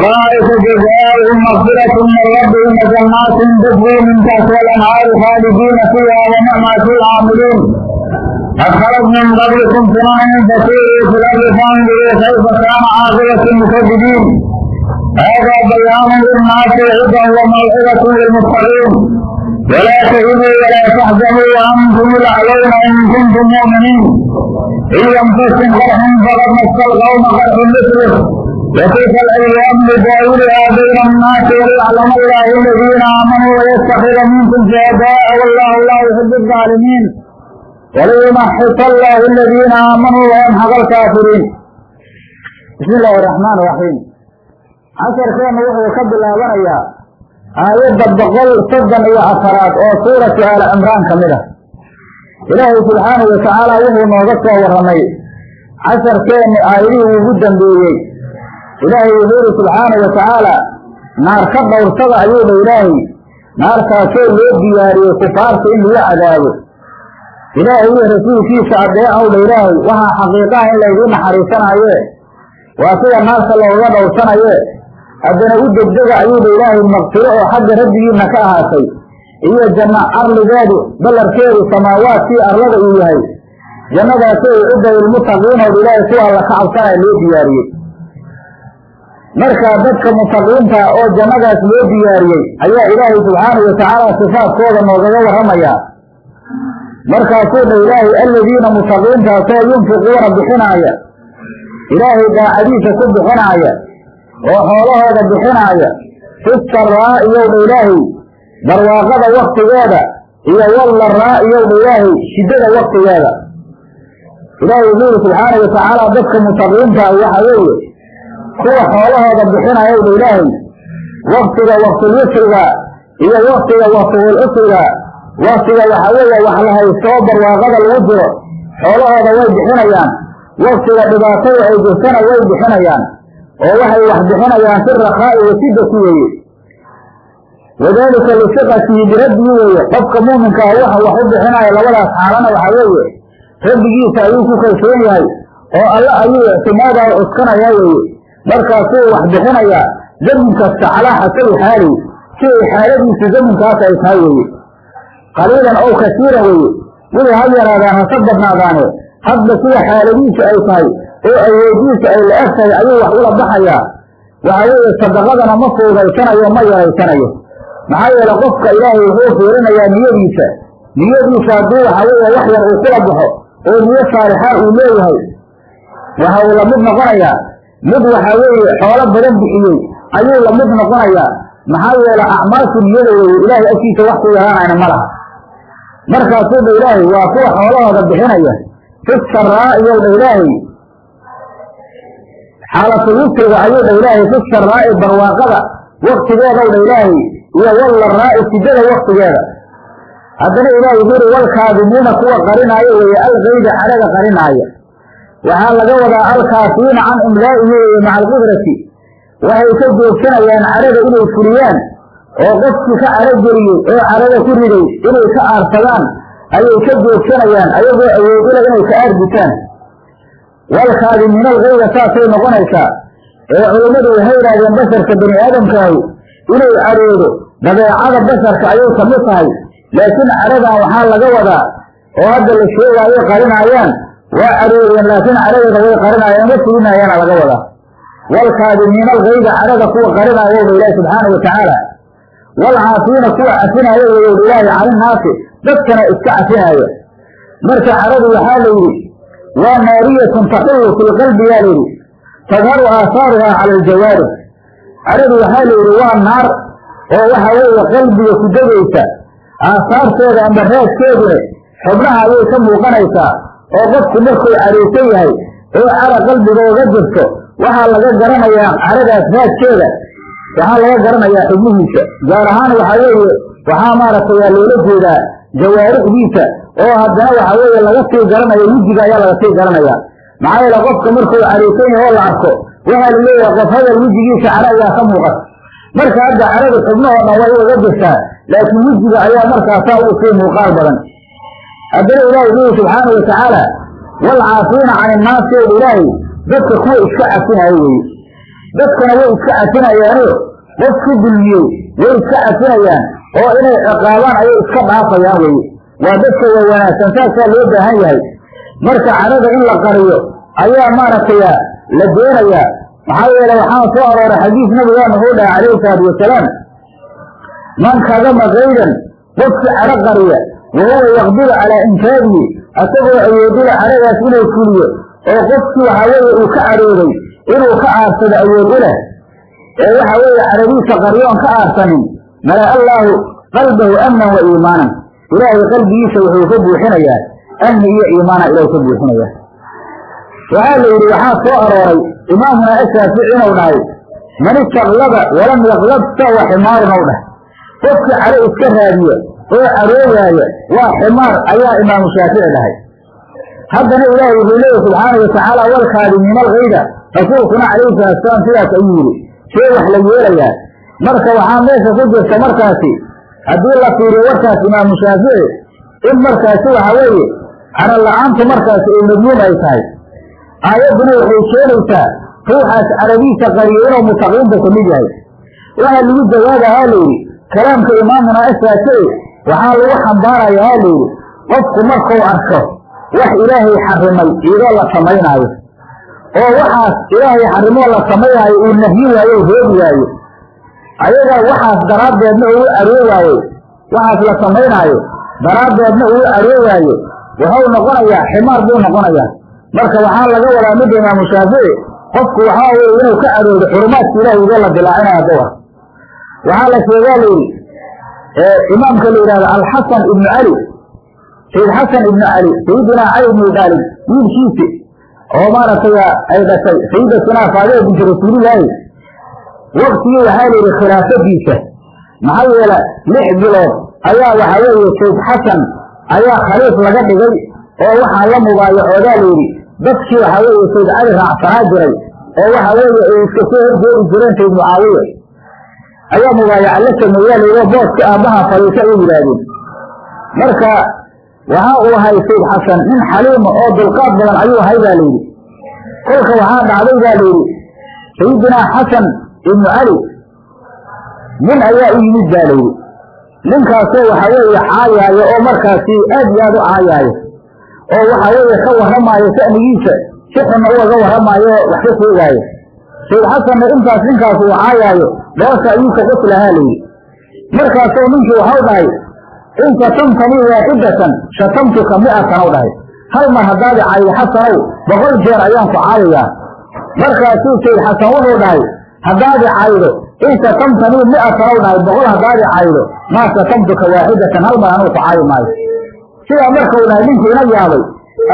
اولئك جزاؤهم مغفرة من ربهم وجنات تجري من تحتها الانهار خالدين فيها ونعم اجر العاملون قد خلت من قبلكم سنن فسيروا في الارض فانظروا كيف كان عاقبة المكذبين هذا بيان للناس هدى وموعظة للمتقين ولا تهنوا ولا تحزنوا وانتم الاعلون ان كنتم مؤمنين ان يمسسكم قرح فقد مس القوم قرح مثله وتلك الايام نداولها بين الناس وليعلم الله الذين امنوا ويتخذ منكم شهداء والله لا يحب الظالمين وليمحص الله الذين امنوا ويمحق الكافرين بسم الله الرحمن الرحيم عشر كان وحي قبل الله aayadda boqol soddon iyo afaraad oo suuratu aali cimraan ka mid ah ilaahay subxaanahu watacaala wuxuu nooga soo warramay casharkeenni aayadihii ugu dambeeyey ilaahay wuxuu yihi subxaanahu watacaala naar ka dhowrsada ayuu dha ilaahay naartaasoo loo diyaariyey kufaarta in lagu cadaabo ilaahay iyo rasuulkiisa addeecow dha ilaahay waxaa xaqiiqaha in laydiin naxariisanaaye waa sida naarta looga dhowrsanaye haddana u degdega ayuudha ilaahay maqfiro oo xagga rabbigiina ka ahaatay. Iyo janno arligeedu ballarkeedu samaawaadkii arlada uu yahay. Jannadaasoo ucidda lilmutaqiinood ilaahay kuwa alla ka cabsanaya loo diyaariyey marka dadka mutaqiinta oo jannadaas loo diyaariyey ayaa ilaahay subxaanahu watacaala sifaadkooda noogaga warramayaa markaasuu dha ilaahay alladiina mutaqiintaasoo yunfiquuna bixinaaya. Ilaahay daacadiisa ku bixinaaya oo xoolahooda bixinaaya. Fi saraa iyowdha ilaahay barwaaqada waktigeeda iyo wallaraa iyowdha ilaahay shiddada waktigeeda ilaahay wuxuu yihi subxaana watacaala dadka mutaqiinta waxa weeye kuwa xoolahooda bixinayowdha ilaahay waktiga waktulyusriga iyo waktiga waktugulcusriga waktiga waxa weeye wax la haysto oo barwaaqada lagu jiro. Xoolahooda way bixinayaan. Waktiga dhibaatada ay jirtana way bixinayaan. Oo waxay wax bixinayaan fi rakhaa'i wasidati weeye. Wadalika lisiqatihi birabbihi weeye. Qofka muuminka ah waxa wax u bixinaya labadaas xaalana waxaa weeye. Rabbigiisa ayuu ku kalsoon yahay. Oo alle ayuu ictimaadaha cuskanaya weeye markaasuu wax bixinayaa zamin kasta calaa xasabi xaali si xaaladiisu zaminkaas ay tahay weeye. Qaliilan ow kasiiran weeye. Wixii ha yaraadaan hase badnaadaane hadba sida xaaladiisu ay tahay oo awoodiisa ay la eg tahay ayuu wax ula baxayaa. Waxa weeye sadaqadana ma fuudaysanayo ma yaraysanayo maxaa yeele qofka ilaahay wuxuu fiirinayaa niyadiisa. Niyadiisa hadduu waxa weeye wax yar uu kula baxo oo niyo saalixa uu leeyahay. Waxa uu la mid noqonayaa mid waxa weeye xoolo badan bixiyey ayuu la mid noqonayaa. Maxaa yeele acmaashu niyada weeye ilaahay agtiisa wax ku yaraanayna ma laha. Markaasuu dha ilaahay waa kuwa xoolahooda bixinaya. Fi saraa iyow dha ilaahay. Xaalatu yusriga ayuu dha ilaahay fi saraa'i barwaaqada waktigeedaw dha ilaahay iyo wallaraa'i sidada waktigeeda haddana ilaahay wuxuu uhi walkaadimiina kuwa qarinaayo weeye alkayda cadhada qarinaaya waxaa laga wadaa alkaafiina can imlaa'ihi maca alqudrati waxay ka joogsanayaan cadhada inay fuliyaan oo qofkii ka cadho oo cadhada ku riday inay ka aarsadaan ayay ka joogsanayaan ayagoo awoodula inay ka aargutaan walkaadimiina alkayda saasay noqonaysaa ee culammadu waxay yidhahdeen basharka bani aadamkaahu inay cadhoodo dabeecada basharka ayay ka mid tahay laakiin cadhadan waxaa laga wadaa oo hadda la sheegaayo qarinaayaan waa cadhoodeen laakiin cadhadooda way qarinaayaan ma fulinayaana laga wadaa walkaadimiina alkayda cadhada kuwa qarinaayo ba ilaahi subxaana wa tacaala walcaafiina kuwa cafinaayo weyow ilaahi calinnaasi dadkana iska cafinaayo. Marka cadhadu waxaa la yidhi waa naariyatun taxillu fi lqalbi yaa layidhi tadharu aahaaruhaa cala aljawaarib cadhadu waxaa la yidhi waa naar oo waxa weeye qalbiga ku degaysa aasaarteeda amba raadkeedune xubnaha ayay ka muuqanaysaa oo qofku markuu cadhaysan yahay oo cadha qalbigooga jirto waxaa laga garanayaa cadhadaas raadkeeda waxaa laga garanayaa xubnihiisa. Gaar ahaan waxaa weeye waxaa maaragtay aa loola jeedaa jawaarixdiisa oo haddana waxa weeye laga sii garanayo wejiga ayaa laga sii garanayaa. Maxaa yeele qofka markuu cadhaysan yahay oo la arko waxaa la leeyahay qof hadal wejigiisa cadho ayaa ka muuqata. Marka hadda cadhadu xubnahoo dhan way uga jirtaa laakiin wejiga ayaa markaasaa ugu sii muuqaal badan haddana ilaahay wuxuu subxaana wa tacaala walcaafiina can innaasi ow ilaahay dadka kuwa iska cafinayo weye dadkana way iska cafinayaano qof ku dulmiyey way iska cafinayaan oo inay ciqaabaan ayay iska dhaafayaan weye waa dadka waa wanaagsan saasaa loo baahan yahay. Marka cadhada in la qariyo ayaa maaragtay la doonayaa. Maxaa yeele waxaan soo arooray xadiis nabigeena wuxuu dhahay calayhi salaatu wasalaam man kadama kaydan qofkii cadho qariya wahuwa yaqdiru calaa inkaadihi asagoo awoodula cadhadaas inuu fuliyo oo qofkii waxa weeye uu ka cadhooday inuu ka aarsado awood u leh ee waxa weeye cadhadiisa qaryoon ka aarsanin mala allaahu qalbahu amnan wa iimaanan ilaahay qalbigiisa wuxuu ka buuxinayaa amni iyo iimaana ilahay ka buuxinayaa waxaa la yidhi waxaa soo arooray imaamuna ashaafici inuu dhahay man istaklaba walam yaklab fahuwa ximaarun ou dhah qofkii cadho iska raadiya oo cadhoogaaya waa ximaar ayaa imaamu shaafici dhahay haddana ilaahay wuxuu leeyahy subxaana wa tacaala walkaadimiina alkayda rasuulkuna calayhi salaatusalaam sidaas ayuu yidhi. See wax la yeelayaa. Marka waxaa meesha ku jirta markaasi haddii la fiiriyo warkaas imaamu shaafici in markaasi waxa weeye cadho la'aantu markaasi ay madmuum ay tahay. Aayadduna waxay keenaysaa ruuxaas cadhadiisa qariyo inuu mutaqiinta ka mid yahay. Waxaa lagu jawaabahaa layidhi kalaamka imaamuna ashaafici waxaa lagu xambaarayaa layidhi qofku markuu arko wax ilaahay xarimay iyadoo la samaynaayo oo waxaas ilaahay xarimoo la samaynaayo uu nahyi waayo reebi waayo ayaga waxaas daraaddeedna uu aroogaayo waxaas la samaynaayo daraaddeedna uu aroogaayo wuxuu noqonayaa ximaar buu noqonayaa. Marka waxaa laga wadaa midda imaamu shaafici qofku waxaa weye inuu ka aroodo xurumaadka ilahay idoo la dilaacinaya dawa waxaa la sheegaa layidhi imaamka la yidhahdo alxasan ibnu cali sayid xasan ibnu cali sayidinaa cali ibnu daalib wiilkiisi. Oo maaragtay ay dhashay sayidatunaa faadima binti rasuulilaahi waktigii waxaa la yidhi khilaafadiisa maxaa yeele lix bilood ayaa waxa weeye sayd xasan ayaa khaliif laga dhigay oo waxaa la mubaayacoodaa layidhi dadkii waxa weeye sayd cali raacsanaa jiray oo waxa weeye ay iska soo horjeedi jireen sayd mucaawiya ayaa mubaayaca la sameeyaa booska aabbaha fariisa ay yidhaahdeen. Marka waxa uu ahay sayd xasan nin xaliima oo dulqaad badan ayuu ahay baa layidhi kolka waxaa dhacday baa layidhi sayidinaa xasan ibnu cali nin ayaa u yimid baa layidhi ninkaasoo waxa weeye caayaayo oo markaasi aad iyo aad u caayaayo oo waxa weeye ka warramaayo sha'nigiisa si xunna ugaga warramaayo wax ka sheegaayo sayd xasanna intaas ninkaas uu caayaayo dhoosha ayuu ka qos lahaa layidhi markaasoo ninkii waxau dhahay in shatamtanii waaxidatan shatamtuka mi'atan u dhahay hal mar haddaad caydo xasanow boqol jeer ayaan ku caayayaa markaasuu sayd xasan wuxuu dhahay haddaad caydo in shatamtanii mi'atan u dhahay boqol haddaad caydo maa shatamtuka waaxidatan hal mar anuu ku caayi maayo. Sidaa markau dhahay ninkii ina yaabay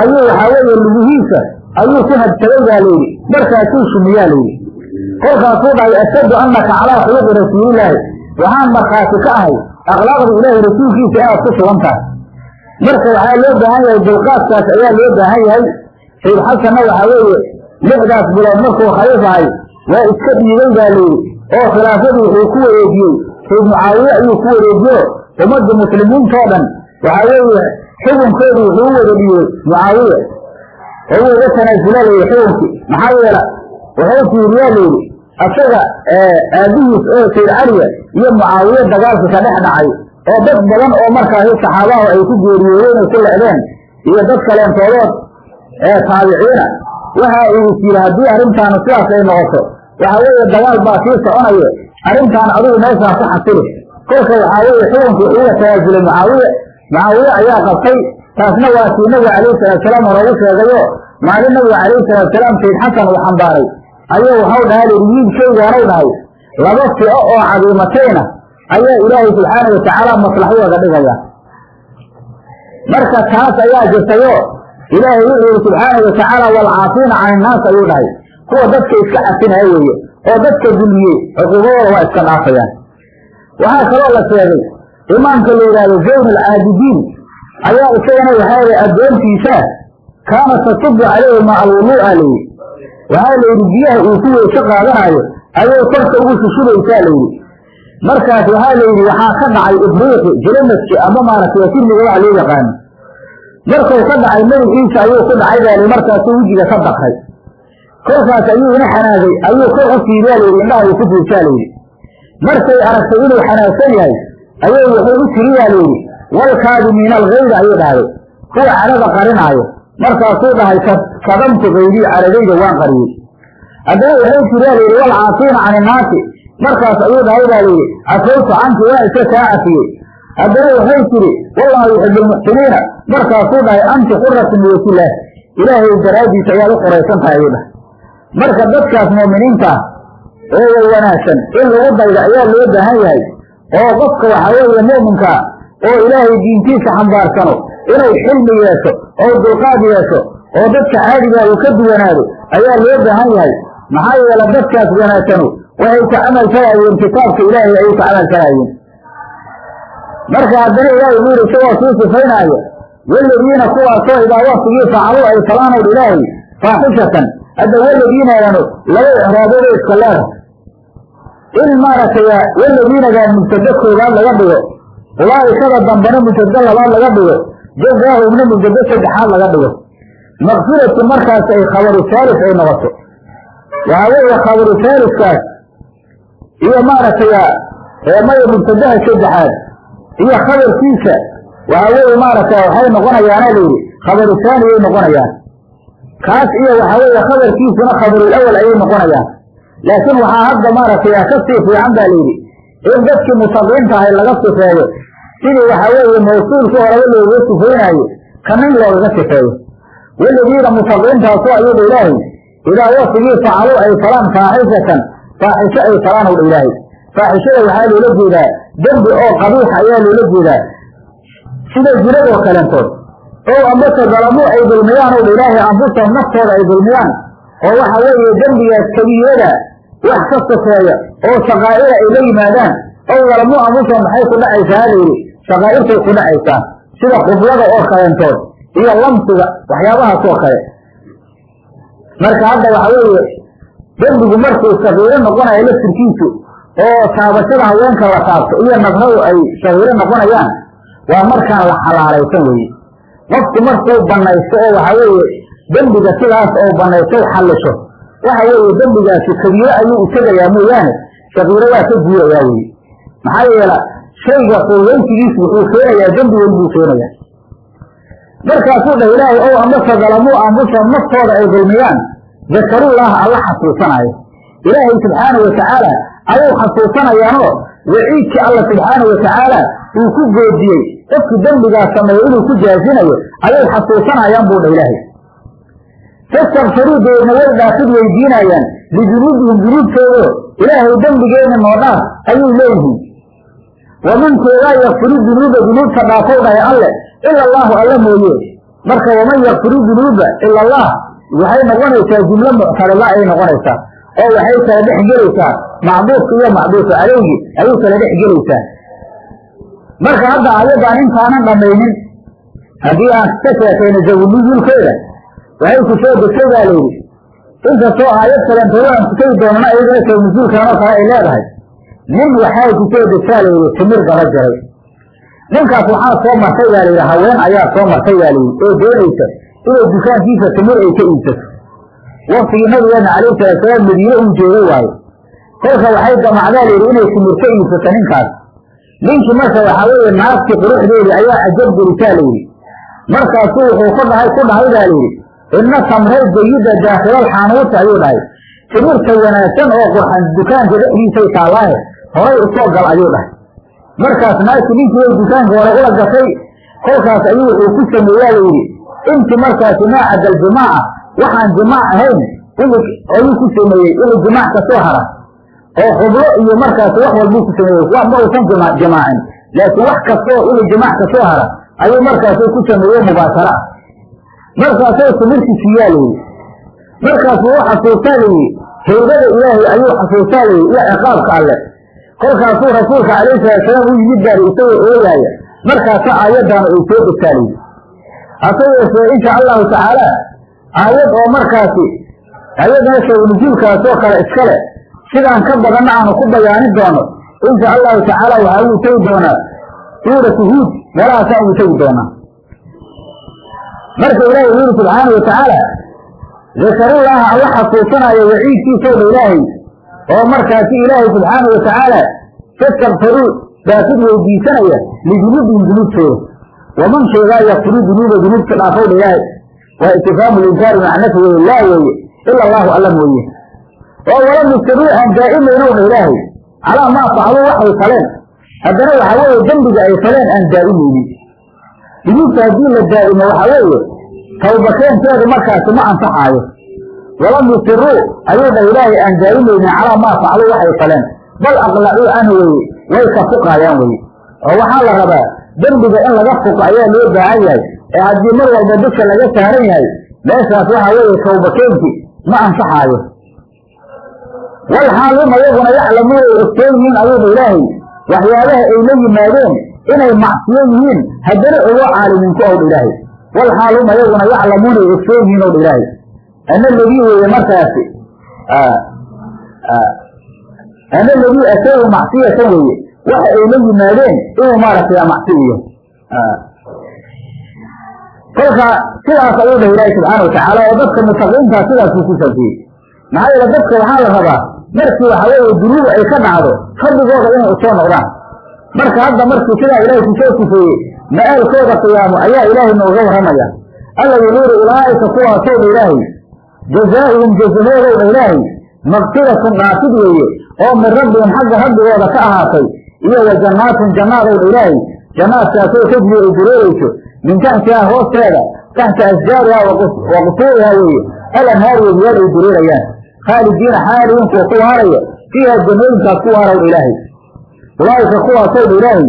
ayuu waxaa weeye lugihiisa ayuu ku hadsaday baa layidhi markaasuu shumiyaa layidhi kolkaasuu dhahay ashhadu annaka calaa khuluqi rasuulilaahi waxaan markhaati ka ahay akhlaaqda ilaahi rasuulkiisa inaad ku sugan tahay. Marka waxaa loo baahan yahay dulqaadkaas ayaa loo baahan yahay. Sayd xasanna waxaa weeye lixdaas bilood markuu khaliif ahay waa iska dhiibay baa layidhi oo khilaafadii wuxuu ku wareejiyey sayd mucaawiye ayuu ku wareejiyo ummadda muslimiintoo dhan. Waxaa weeye xukunkoodu wuxuu u wada dhiibey mucaawiye. Oo uu uga tanaasula layidhi xukunkii maxaa yeela wuxuu fiiriyaa layidhi asaga aabihiis oo sayd caliya iyo mucaawiye dagaalka ka dhex dhacay oo dad badan oo markaasi saxaabahu ay ku geeriyoodeen oo ku lecdeen iyo dad kaleentoolood taabiciina waxa uu is yidhi haddii arrintaanu sidaas ay noqoto waxa weeye dagaal baa sii soconayo arrintaan adigu meeshaa ku xasili. Kolka waxaa weeye xukunkii uga tanaasulay mucaawiye mucaawiye ayaa qabtay taasna waa kii nabiga calayhi salaatusalaam hore ugu sheegayo maalin nabiga calayhi salaatusalaam sayd xasan uu xambaaray ayuu waxau dhahay lihi wiilkaygaanuu dhahay. Laba fico oo cadiimatayna ayaa ilaahay subxaana watacaala maslaxo ugaga dhigaya. Marka taas ayaa jirtayo ilaahay wuxuu yihi subxaana watacaala waalcaafiina can innaas ayuu dhahay. Kuwa dadka iska cafinaya weeye oo dadka dulmiyey cuquubadooda waa iska dhaafayaan. Waxaa kaloo la sheegay imaamka la yidhaahdo zayn alcaabidiin ayaa isagana waxaa yihi addoontiisa kaana tasubu calayhi ma alwuluu'a layidhi waxaa la yidhi biyaha uu ku weyse qaadanaayo ayay korka ugu sushubaysaa layidhi markaas waxaa la yidhi waxaa ka dhacay ibriiqi jilamaski ama maaragtay sirmiga waxa loo yaqaano markuu ka dhacay madaxiisa ayuu ku dhacay baa li markaasuu wejiga ka bakray kolkaas ayuu ina xanaagay ayuu kor u layidhi indhaha uu ku fiirsaa layidhi markay aragtay inuu xanaagsan yahay ayuu wuxuu u tiriyaa layidhi walkaadimiina algayda ayuu dhahday. Kuwa carada qarinaayo markaasuu dhahay kadamtu gaydii caradayda waan qariyey. Haddana wuxuu tiriyaa layidhi walcaafiina can innaasi markaas ayuu dhahay baa layidhi cafawtu canki waa iska kaa cafiyey. Haddana wuxuu tiri wallahu yuxibu lmuxsiniina markaasuu dhahay anti quratu miyatilaah ilaahay daraaddiisa ayaad u qoraysan tahay ayuu dhahay. Marka dadkaas mu'miniinta ah oo wanaagsan in lagu daydo ayaa loo baahan yahay oo qofka waxaa weeye mu'minkaa oo ilaahay diintiisa xambaarsano inuu xilmi yeesho oo dulqaad yeesho oo dadka caadigaa uu ka duwanaado ayaa loo baahan yahay. Maxaa yeele dadkaas wanaagsanu waxay ka camal falaayeen kitaabka ilaahay ayay ka camal falaayeen marka haddana ilaahay buu yidhi isagoo sii sifaynaayo waladiina kuwaasoo idaa waktigii facaluu ay falaanow ilaahay faaxishatan hadda waladiinaadanu laba icraabood oo iska leeda in maaragtay waladiinadaa mubtado koobaad laga dhigo ulaa'ikada dambena mubtado labaad laga dhigo jazaahumna mubtado saddexaad laga dhigo. Makfiratu markaas ay khabaru saalis ay noqoto. Waxaa weeye khabaru saaliskaas iyo maaragtay maya mubtadaha saddexaad iyo khabarkiisa. Waxaa weeye maaragtay waxay noqonayaana layidhi khabaru saaniyay noqonayaan. Kaas iyo waxaa weeye khabarkiisuna khabarul awal ayay noqonayaan. Laakiin waxaa hadda maaragtay ka sii fiican baa layidhi in dadkii mutaqiinta ahay laga sifeeyo sidii waxaa weeye mawsuulka horeba looga sifeynaayo kana loogaga sifeeyo waladiina mutaqiintaasoo ayuudha ilaahay. Idaa wasigii facaluu ay falaan faaxishatan faaxisho ay falaan udha ilaahay. Faaxishada waxaa loola jeedaa dembi oo qabiixa ayaa loola jeedaa. Sida zinadoo kalentood oo ambase dalamuu ay dulmiyaan udha ilaahay anfusahum naftooda ay dulmiyaan. Oo waxa weeye dembigaas kabiirada wax ka sokeeya oo shaqaa'ira ay la yimaadaan. Oo dalamuu anfusahum maxay ku dhacaysaa halayidhi shaqaa'irtay ku dhacaysaa sida qublada oo kalentood iyo lamsiga waxyaabahaas oo kale. Marka hadda waxa weeye dembigu markuu sakiiro noqonayo laftirkiisu oo taabashada haweenka la taabto iyo nabradu ay sakiiro noqonayaan waa markaan la xalaalaysan weye qofku markuu banaysto oo waxa weeye dembiga sidaas oo banaysto xallisho waxa weeye dembigaasi kabiiro ayuu utegayaa mooyaane sakiiro waa ka guurayaa weye maxaa yeela shayga fuudaysigiisu wuxuu keenayaa dembi walbuu keenayaa markaasuu dhah ilaahay ow ambase dalamuu anfusahum naftooda ay dulmiyaan dakarullaha alla xasuusanaayo ilaahay subxaanau watacaala ayay xasuusanayaanoo waciidkii alla subxaanau watacaala uu ku goodiyey. Qofkii dembigaas sameeyo inuu ku jaazinayo ayay xasuusanayaan buu dhah ilaahay. Fastakfaruu deedna way dhaafid weydiinayaan lidunuubihim dunuubtoodo ilaahay dembigeena noo ayay leeyihiin waman keegaa yakfiru dunuuba dunuubta dhaafow dhahay alle ila allaahu alla mooye. Marka waman yakfiru dunuuba ila allah waxay noqonaysaa jumlo muctarida ay noqonaysaa oo waxay kala dhex gelaysaa macduufka iyo macduufu caleygi ayay kala dhex gelaysaa. Marka hadda ayaddaan intaanan dhammaynin haddii aan ka sheekayno zawnuzuulkeeda waxay ku soo baa layidhi inkastoo aayad kalentooda aan tukay doonana iyadana sawnuzuulkan oo kale ay leedahay nin waxay ku soo degtaa layidhi timir gaba jaray. Ninkaas waxaa soo martay baa layidhi haween ayaa soo martay baa layidhi oo doonaysa inay dukaankiisa timir ay ka iibsato. Waktigii nabigeena calayhi salaatusalaam madiine uu joogay waayo kolka waxay damacdaa layidhi inay timir ka iibsato ninkaas. Ninkii marka waxaa weeye naagtii quruxdeedii ayaa cajab gelisaa layidhi markaasu wuxuu ku dhahay ku dhahay baa layidhi ina tamray jayida daakilal xaanuuta ayuu dhahay. Timirta wanaagsan oo qurxan dukaanka dhexdiisay taallaahe horay u soo gal ayuu dhahay. Markaas naagti ninkii way dukaanka hore ula gashay kolkaas ayuu wuxuu ku sameeyaa layidhi inti markaasi maaca daljimaaca waxaan jimaac ahayn ayuu ku sameeyey ilig jimaac ka soo hara. Oo xublo iyo markaasi wax walbuu ku sameeyey wax ma uusan jima jimaacin laakiin wax kastoo ilig jimaac ka soo hara ayuu markaasi ku sameeyey mubaashara markaasoo timirti siiyaa layidhi markaasuu u xasuustaa layidhi haybada ilaahay ayuu xasuustaa layidhi iyo ciqaabka alle kolkaasuu rasuulka calayhi salaatusalaam u yimid baari isagoo ooyaaya markaasa aayaddaana ay soo degtaa layidhi hase yeeshee insha allahu tacaala aayad oo markaasi ayadana shawnujuulkaasoo kale iskale sidaan ka badanna aanu ku bayaanin doono. Insha allahu tacaala waxaa uu tegi doonaa suuratu huud meelahaasaa uu tegi doonaa. Marka ilaahay yihi subxaana watacaala dakarullaaha alla xasuusanaayo waciidkiisow dha ilaahay oo markaasi ilaahay subxaana watacaala fastakfaruu daafid weydiisanaya lidunuubihim dunuubtooda. Waman sheegaa yakfiru dunuuba dunuubta dhaafow dha ilaahay waa istifhaamu linkaari macnafi weye laa weeye ila allahu alla mooye oo walam yusiruu aan daa'imaynow ilaahay calaa maa facluu waxay faleen. Haddana waxaa weeye dembiga ay faleen aan daa'imaynin dunuubta haddii la daa'imo waxaa weeye tawbakeenteedu markaasi ma ansaxaayo walam yusiruu ayuu dha ilaahay aan daa'imaynin calaa maa facluu waxay faleen bal aqlacuu canhu weye way ka fuqaayaan weye oo waxaa la rabaa dembiga in laga fuqo ayaa loo baahan yahay ee haddii mar walba dusha laga saaran yahay meeshaas waxaa weeye tawbakeenkii ma ansaxaayo wal xaalum ayaguna yaclamuun ay ogsoon yihiin ayuuba ilaahay waxyaabaha ay la yimaadeen inay macsiyo yihiin haddana ogo caalimiinku owdha ilaahay wal xaalum ayaguna yaclamuun ay ogsoon yihiin owdha ilaahay ana ladii weeye markaasi ana ladii atahu macsiyatan weeye waxa ay la yimaadeen inuu maaragtay macsiyo kolka sidaas ayuu dhah ilaahi subxaana watacaala oo dadka mutaqiintaa sidaasuu ku salfiyey maxaa yeele dadka waxaa la rabaa markii waxa weeye dunuub ay ka dhacdo rabbigooda inay u soo noqdaan marka hadda markii sidaa ilaahay ku soo sifeeyey ma-aalkooda qiyaamo ayaa ilaahay nooga warramaya alla wuxuu yihi ulaa'ika kuwaasowdha ilaahay jazaa'uhum jazahoodowdha ilaahay makfiratun dhaafid weeye oo min rabbihim xagga rabbigooda ka ahaatay iyo wa jannaatun jannaadowdha ilaahay jannaadkaasoo tajri ay dureereyso min taxtihaa hoosteeda taxta asjaarihaa wa qusuurihaa weeye alanhaar webiyaal ay dureerayaan khaalidiina xaaliyin kuwa ku waaraya fiiha jannooyinkaas ku waarowdha ilaahay ulaa'ika kuwaasowdha ilaahay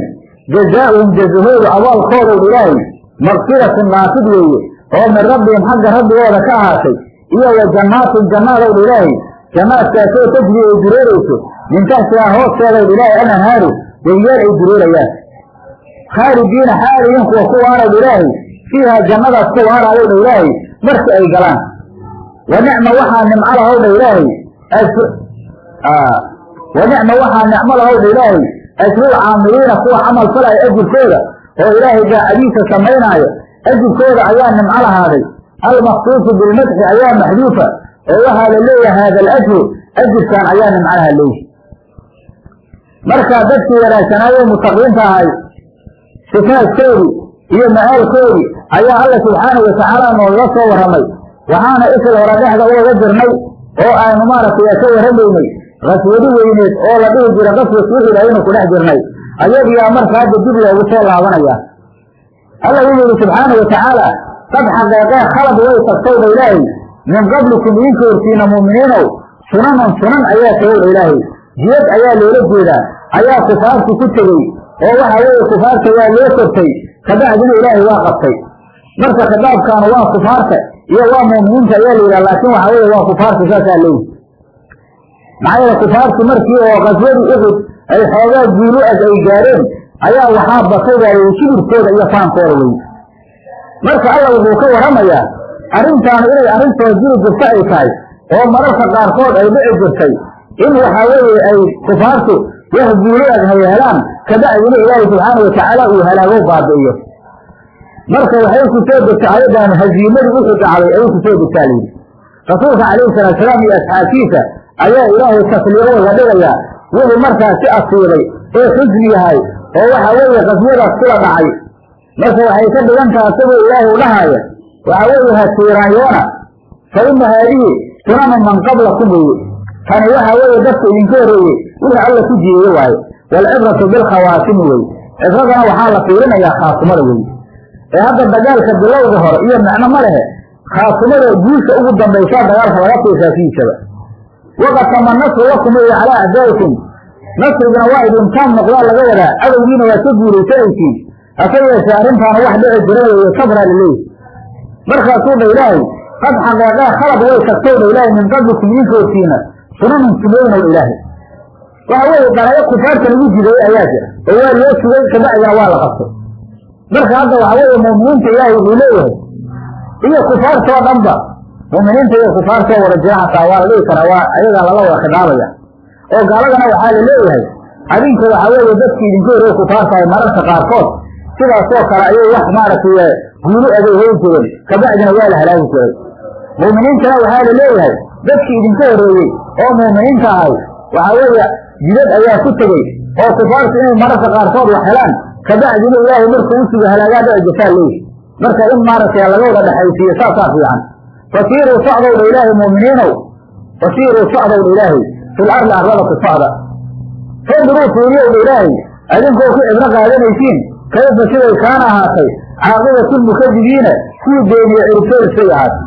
jazaa'uhum jazahoodu abaalkoodowdha ilaahay makfiratun dhaafid weeye oo min rabbihim xagga rabbigooda ka ahaatay iyo wa jannaatun jannaadowdha ilaahay jannaadkaasoo tajri ay dureereyso min taxtihaa hoosteedowdha ilaahay alanhaaru webiyaal ay dureerayaan khaalidiina xaaliyin kuwa ku waarowdha ilaahay fiiha jannadaas ku waaraayowdha ilaahay marka ay galaan. Wa nicma waxaa nimco lahowdha ilaahay wa nicma waxaa nicmo lahowdha ilaahay ajrul caamiliina kuwa camal falaya ajirkooda oo ilaahay daacadiisa samaynaayo ajirkooda ayaa nimco lahaaday almaksuusu bilmadxi ayaa maxduufa oo waxaa la leeyahay hada alajru ajirkan ayaa nimco laha leeyihi markaa dadkii wanaagsanaayo mutaqiinta ahay sifaadkoodii iyo ma-aalkoodii ayaa alla subxaanahu watacaala noogaga soo warramay waxaana isla hore dhexda ugaga jirnay oo aynu maaragtay ka warramaynay qaswadi weyneed oo la dhihi jira qaswat uxud ayaynu ku dhex jirnay ayadiyaa marka hadda dib loogu soo laabanaya alla wuxuu yihi subxaana watacaala qad xaqeeqee khalad way tagtowdha ilaahay min qablikum idinka hortiina mu'miniinow sunanan sunan ayaa tagowdha ilaahay jiyad ayaa loola jeedaa ayaa kufaarti ku tegey oo waxa weeye kufaarta waa loo kortay kabacdina ilaahay waa qabtay marka khitaabkaanu waa kufaarta iyo waa mu'miniinta ayaa la yidhaha laakin waxa weeye waa kufaarta saasaa leeyi maxaa yeele kufaarti markii oo qaswadii uxud ay xoogaa guulu ag ay gaareen ayaa waxaa batay baa layihi kibirkooda iyo faankooda wey marka alla wuxuu ka warramayaa arrintaanu inay arrintoo jiri jirta ay tahay oo mararka qaarkood ay dhici jirtay. In waxa weeye ay kufaartu wax guulu ag hay helaan kabacdina ilaahay subxaana watacaala uu halaago baabi'iyo marka waxay ku soo degtay ayadan haziimadii uxud dhacday ayay ku soo degtaa layidhi rasuulka calayhi salaatusalaam iyo asxaabtiisa ayaa ilaahay tasliiqo uga dhigayaa. Wuxuu markaas si asiibay ee xusni yahay oo waxa weeye qaswadaas kula dhacay marka waxay ka dhigan taha isagoo ilaahay u dhahaaya waxa weeye ha tiiraanyoona fa ina haadihi sunanu man qablakum weye tani waxa weeye dadka idinka horreeyey wixii alla ku jiyeeye waaye. Waalcibratu bilkhawaatimi weye cibradana waxaa la fiirinayaa khaatimada weye ee hadda dagaalka bilowda hore iyo macno ma lehe khaatimada guusha ugu dambaysaa dagaalka laga fiirsaa fiisaba waqad tama nasru lakum iyo calaa acdaa'ikum nasrigana waa idintaan noqdaa laga wadaa cadowgiina waa ka guulaysanaysiin hase yeeshee arrintaana wax dhici jira weeye sabraa laleeyi markaasuu dha ilaahay qad xaqeeqee khalad way tagtow dha ilaahay min qablikum idinka hortiina sunanan sumaynow ilaahay waxa weeye dalayo kufaarta lagu jideeyey ayaa jira oo waa loo sugay kabacdina waa la qabtay marka hadda waxa weeye mu'miniinta ilaahay wuxuu leeyahay iyo kufaartoo dhanba mu'miniinta iyo kufaartoo wada jira hataa waa la dhihi karaa waa ayagaa lala wada khidaabaya oo gaaladana waxaa la leeyahay adinka waxa weeye dadkii idinka horreeye kufaartahay mararka qaarkood sidaasoo kale ayay wax maaragtay guulu aday jireen kabacdina waa la halaagi jiray mu'miniintana waxaa la leeyahay dadkii idinka horreeyey oo mu'miniinta ahay waxa weeye jidad ayaa ku tegey oo kufaartu inay mararka qaarkood wax helaan. Kabacdina ilaahay markuu u suga halaagaa dhici jirtaa leeyi marka in maaragtay laga wada dhexaysiiyo saasaa fiican. Fasiiruu socdowdha ilaahay mu'miniinow fasiiruu socdowdha ilaahay. Fil arli arlada ku socda fanduruu fiiriyowdha ilaahay. Adinkoo ku cibro qaadanaysiin kayfa siday kaana ahaatay caaqibatu lmukadibiina kuwii beeniye ciribtooda say ahaatay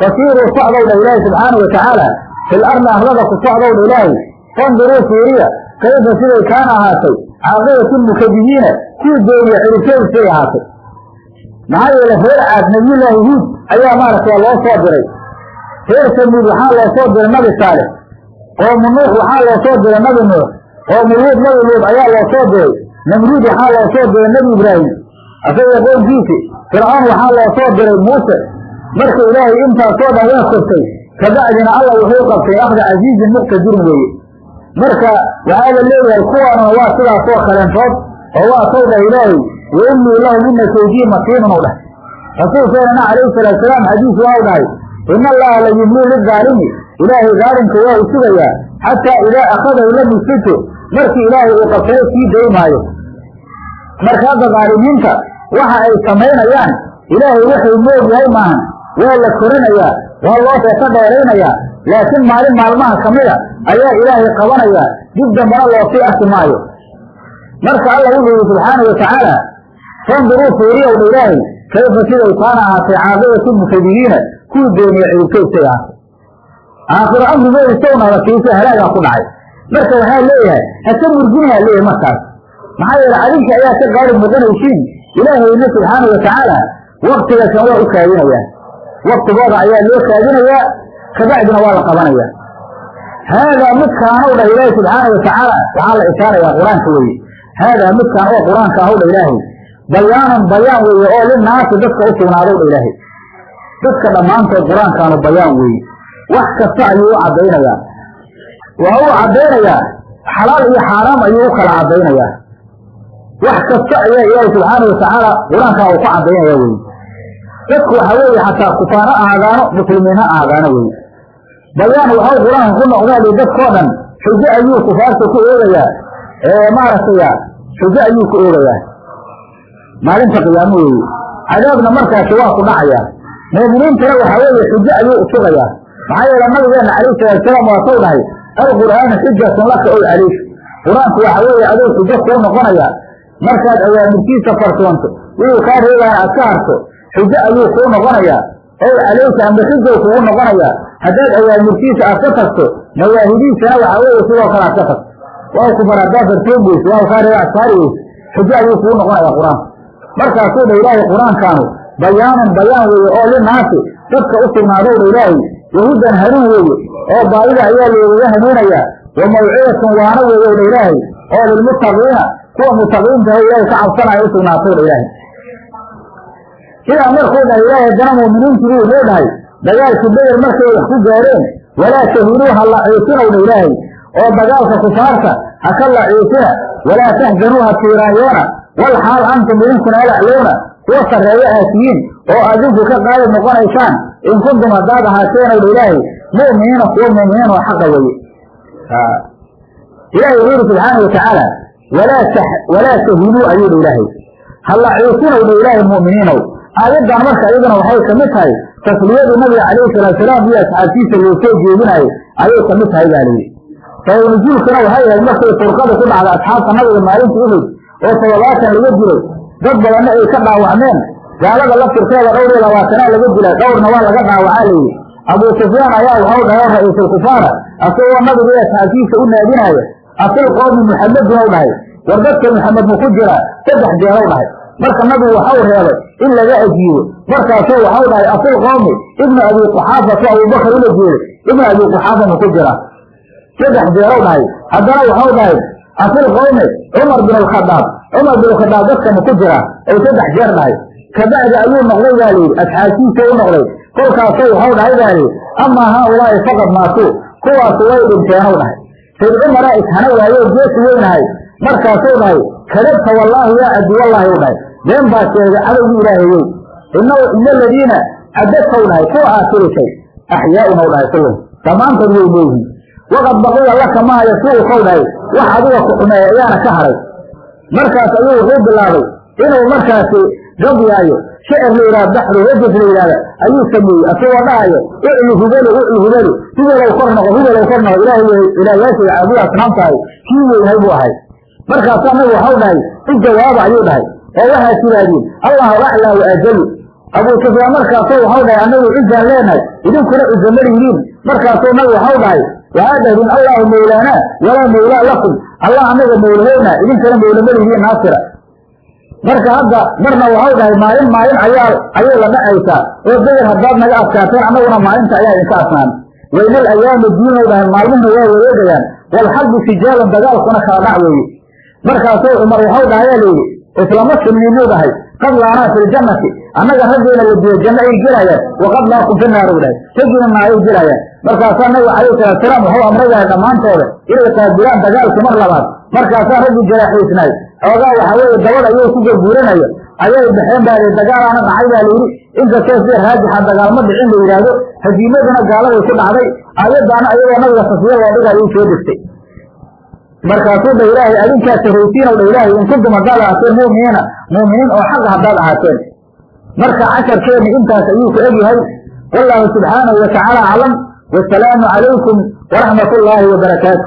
fasiiruu socdowdha ilaahay subxaana wa tacaala fil arli arlada ku socdowdha ilaahay fanduruu fiiriya kayfa siday kaana ahaatay caaqibatu lmukadibiina kuwii beeniye ciribtooda say ahaatay maxaa yeele reer caad nabiyullaahi huud ayaa maaragtay loo soo diray reer samuud waxaa loo soo diray nabi saalix qoomu nuux waxaa loo soo diray nabi nuux qoomu luud nabi luud ayaa loo soo diray namruud waxaa loo soo diray nabi ibraahim asaga qoonkiisi fircoon waxaa loo soo diray muuse. Marka ilaahay intaasoo dhan waa kortay kabacdina alla wuxuu qabtay akhda casiizin muqtadirin weeye. Marka waxaa la leeyahay kuwaanuna waa sidaasoo kaleentood oo waa tawdha ilaahay wainii lahu mina kaydii makiinun u dhah rasuulkeenana calayhi salaatusalaam xadiis waa u dhahay ina allaha la yumlii lidaalimi ilaahay daalimka waa u sugayaa xataa idaa akhadahu lam yuflito markii ilaahay uu qabsayo sii daymaayo marka hadda daalimiinta waxa ay samaynayaan ilaahay waxay moog yahay maahan. Waa la korinayaa waa loo seeso dheeraynayaa. Laakiin maalin maalmaha kamida ayaa ilaahay qabanayaa dib dambana loosii arki maayo. Marka alla wuxuu yihi subxaanau watacaala fanduruu fiiriyowdha ilaahay kayfa siday kaana ahaatay caaqibatu mukadibiina kuwii beeniye ciribtoodsay ahaatay aakhiro amrigooda sownada kiisa halaagaa ku dhacay marka waxaa leeyahay haka murginayaa leeyahay markaas. Maxaa yeele adinka ayaa ka qaalib noqonaysiin ilaahayna subxaana watacaala waktigaasna waa u kaadinayaa waktigooda ayaa loo kaadinayaa kabacdina waa la qabanayaa haadaa midkaanow dhah ilaahi subxaana watacaala waxaa la ishaarayaa qur'aanka weye haadaa midkaan oo qur'aanka ahow dha ilaahay. Bayaanan bayaan weeye oo linaasi dadka u sugnaadow dha ilaahay. Dadka dhammaantood qur'aankaanu bayaan weeye. Wax kasta ayuu u caddaynayaa waa u caddaynayaa xalaal iyo xaaraam ayuu u kala caddaynayaa wax kasta ayaa ilaahay subxaana watacaala qur'aankaa uu ku caddaynaya weye dadku waxa weeye xataa kufaar ha ahaadaano muslimiin ha ahaadaano weye bayaan waxau qur'aanka ku noqdaali dadkoo dhan xujo ayuu kufaarta ku eegayaa. Ee maaragtay xujo ayuu ku eegayaa. Maalinta qiyaamo weeye cadaabna markaasi waa ku dhacayaa mu'miniintana waxaa weeye xujo ayuu usugayaa maxaa yeele nabigeena calayhi salaatusalaam waa taw dhahay alqur'aanu xujatun laka ow calayk qur'aanku waxa weeye aduu xujo kuu noqonaya markaad awaamirkiisa farsoonto wixii kaa reebaya aad ka harto xujo ayuu kuu noqonayaa ow calayka amba xujow kugu noqonayaa haddaad awaamirkiisa aad ka tagto nawaahidiisana waxaa weeye sidoo kale aad ka tagto. Waa ku bar haddaad farsoon weyso waa kaa reeba aad kaari weyso xujo ayuu kugu noqonaya qur'aanku markaasuu dha ilaahay qur'aankaanu bayaanun bayaan weeye oo linaasi dadka u sugnaadow dha ilaahay yahudan hanuun weeye oo baadida ayaa loogaga hanuunayaa wa mawcidatun waana weeye dha ilaahay oo lilmuttaqiina kuwa mutaqiinta ah ilaahay ka cabsanaya u sugnaatay dha sidaa markuu dhahay ilaahay haddana mu'miniintu buu inoo dhahay dagaalkii beder markay wax ku gaareen walaa tahiluu ha laciisinow dha ilaahay oo dagaalka kufaarta ha ka laciisina walaa taxzanuu ha tiiraanyoona wal xaal antum idinkuna alaclowna kuwa sarreeyo aasiyiin oo adinku ka qaali noqonaysaan in kuntum haddaad ahaateenow dha ilaahay mu'miniina kuwa mu'miniin oo xaqa weeye ilaahay wuxuu yidhi subxaana watacaala walaa tahinuu ayuu dha ilaahay ha laciisinow dha ilaahay mu'miniinow aayaddan marka iyaduna waxay ka mid tahay tasliyadii nabiga calayhi salaatusalaam iyo asxaabtiisa loo soo jeedinayo ayay ka mid tahay baa layidhi sabab nujuulkuna waxay ahayd markay furqada ku dhacda asxaabta nabiga maalinta uhud oo todobaatan laga dilay dad badanna ay ka dhaawacmeen gaalada laftirkeeda dhowr iyo laga dilay dhowrna waa laga dhaawacaa layidhi abuu sufyaan ayaa waxau dhahay ra'iisul kufaara asagoo nabiga iyo asxaabtiisa u naadinaya asil qoomi muxamedin ou dhahay war dadka muxamed ma ku jira saddex jeerow dhahay marka nabigu waxau reebay in laga ajiibo markaasoo waxau dhahay asil qoomi ibnu abi quxaafatu abubakar ula jeeday ibnu abi quxaafa ma ku jira. Saddex jeerow dhahay haddana waxau dhahay asil qowme cumar bin alkhadaab cumar bin alkhadaab dadka ma ku jira ay saddex jeer dhahay kabacdi ayuu noqday baa layidhi asxaabtiisa u noqday kolkaasoo waxau dhahay baa layidhi amaa haaulaa'i faqad maatuu kuwaasu way dhinteenow dhahay sayd cumara ishana waayo geesi weynahay markaasuu dhahay kadabta wallaahi yaa caduwallaahi u dhahay been baa sheegay cadowgii ilaahayow ina aladiina cadadkaw dhahay kuwa aad tirisay axyaaun dhahay kullum dhammaantood way leeyihiin waqad baqiya laka maha yasuuqow dhahay wax adiga ku xumeeya ayaana ka haray markaas ayuu wuxuu bilaabay inuu markaasi gabyaayo shicir la yidhaha baxru wajaf la yidhahda ayuu sameeyey asagoo dhahayo iclu hubelu iclu hubelu hubelow kor noqo hubelow kor noqo ilaahay ilaahyaashiga caabuda asnaamtahay kii weynhay buu ahay. Markaasaa nabigu waxau dhahay i jawaaba ayuu dhahay oo waxaad tidhaahdeen allahu aclaa wa ajalu. Abuu sufyaan markaasuu waxau dhahay annagu cizaan leenahay idinkuna cizo malihiin markaasuu nabigu waxau dhahay waxaa dhahdin allahu mawlaanaa walaa mawlaa lakum. Allah annaga mawlahoona idinkana mawla malihiin naasira marka hadda marna waxau dhahay maalin maalin ayaa ayay la dhacaysaa oo beder haddaad naga adkaateen annaguna maalinta ayaa idinka asnaan waynal ayaami diinow dhahay maalmuhuna waa wareegayaan. Walxarbu sijaalun dagaalkuna kala dhac weeye markaasuu cumar waxau dhahayaa layidhi islama sinniinuu dhahay? Qad laanaa fi ljannati annaga raggeena la diyo janno ay gelayaan waqad laakum fi u dhahay raggiina naaray gelayaan markaasaa nabigu calayhi salaatusalaam waxuu amragahay dhammaantooda inay qaabilaan dagaalkii mar labaad. Markaasaa raggii jaraaxiisnaay xoogaa waxaa weeye dabad ayuu ku garguuranayo ayay baxeen baa lihi dagaalaana dhacay baa layidhi inkastoo sida raajixa dagaalma dhicin la yidhaahdo. Hasiimaduna gaaladay ku dhacday. Ayadaana ayagoo nabiga safiya loo dhiga ayuu soo degtay markaasuu dha ilaahay adinkaa saraysiinow dha ilaahay in kuntum haddaad ahaateen mu'miniina mu'miniin oo xaqa haddaad ahaateen marka casharkeenni intaas ayuu ku egyahay wallaahu subxaanahu watacaala aclam. Wasalaamu calaykum waraxmat ullaahi wabarakaatu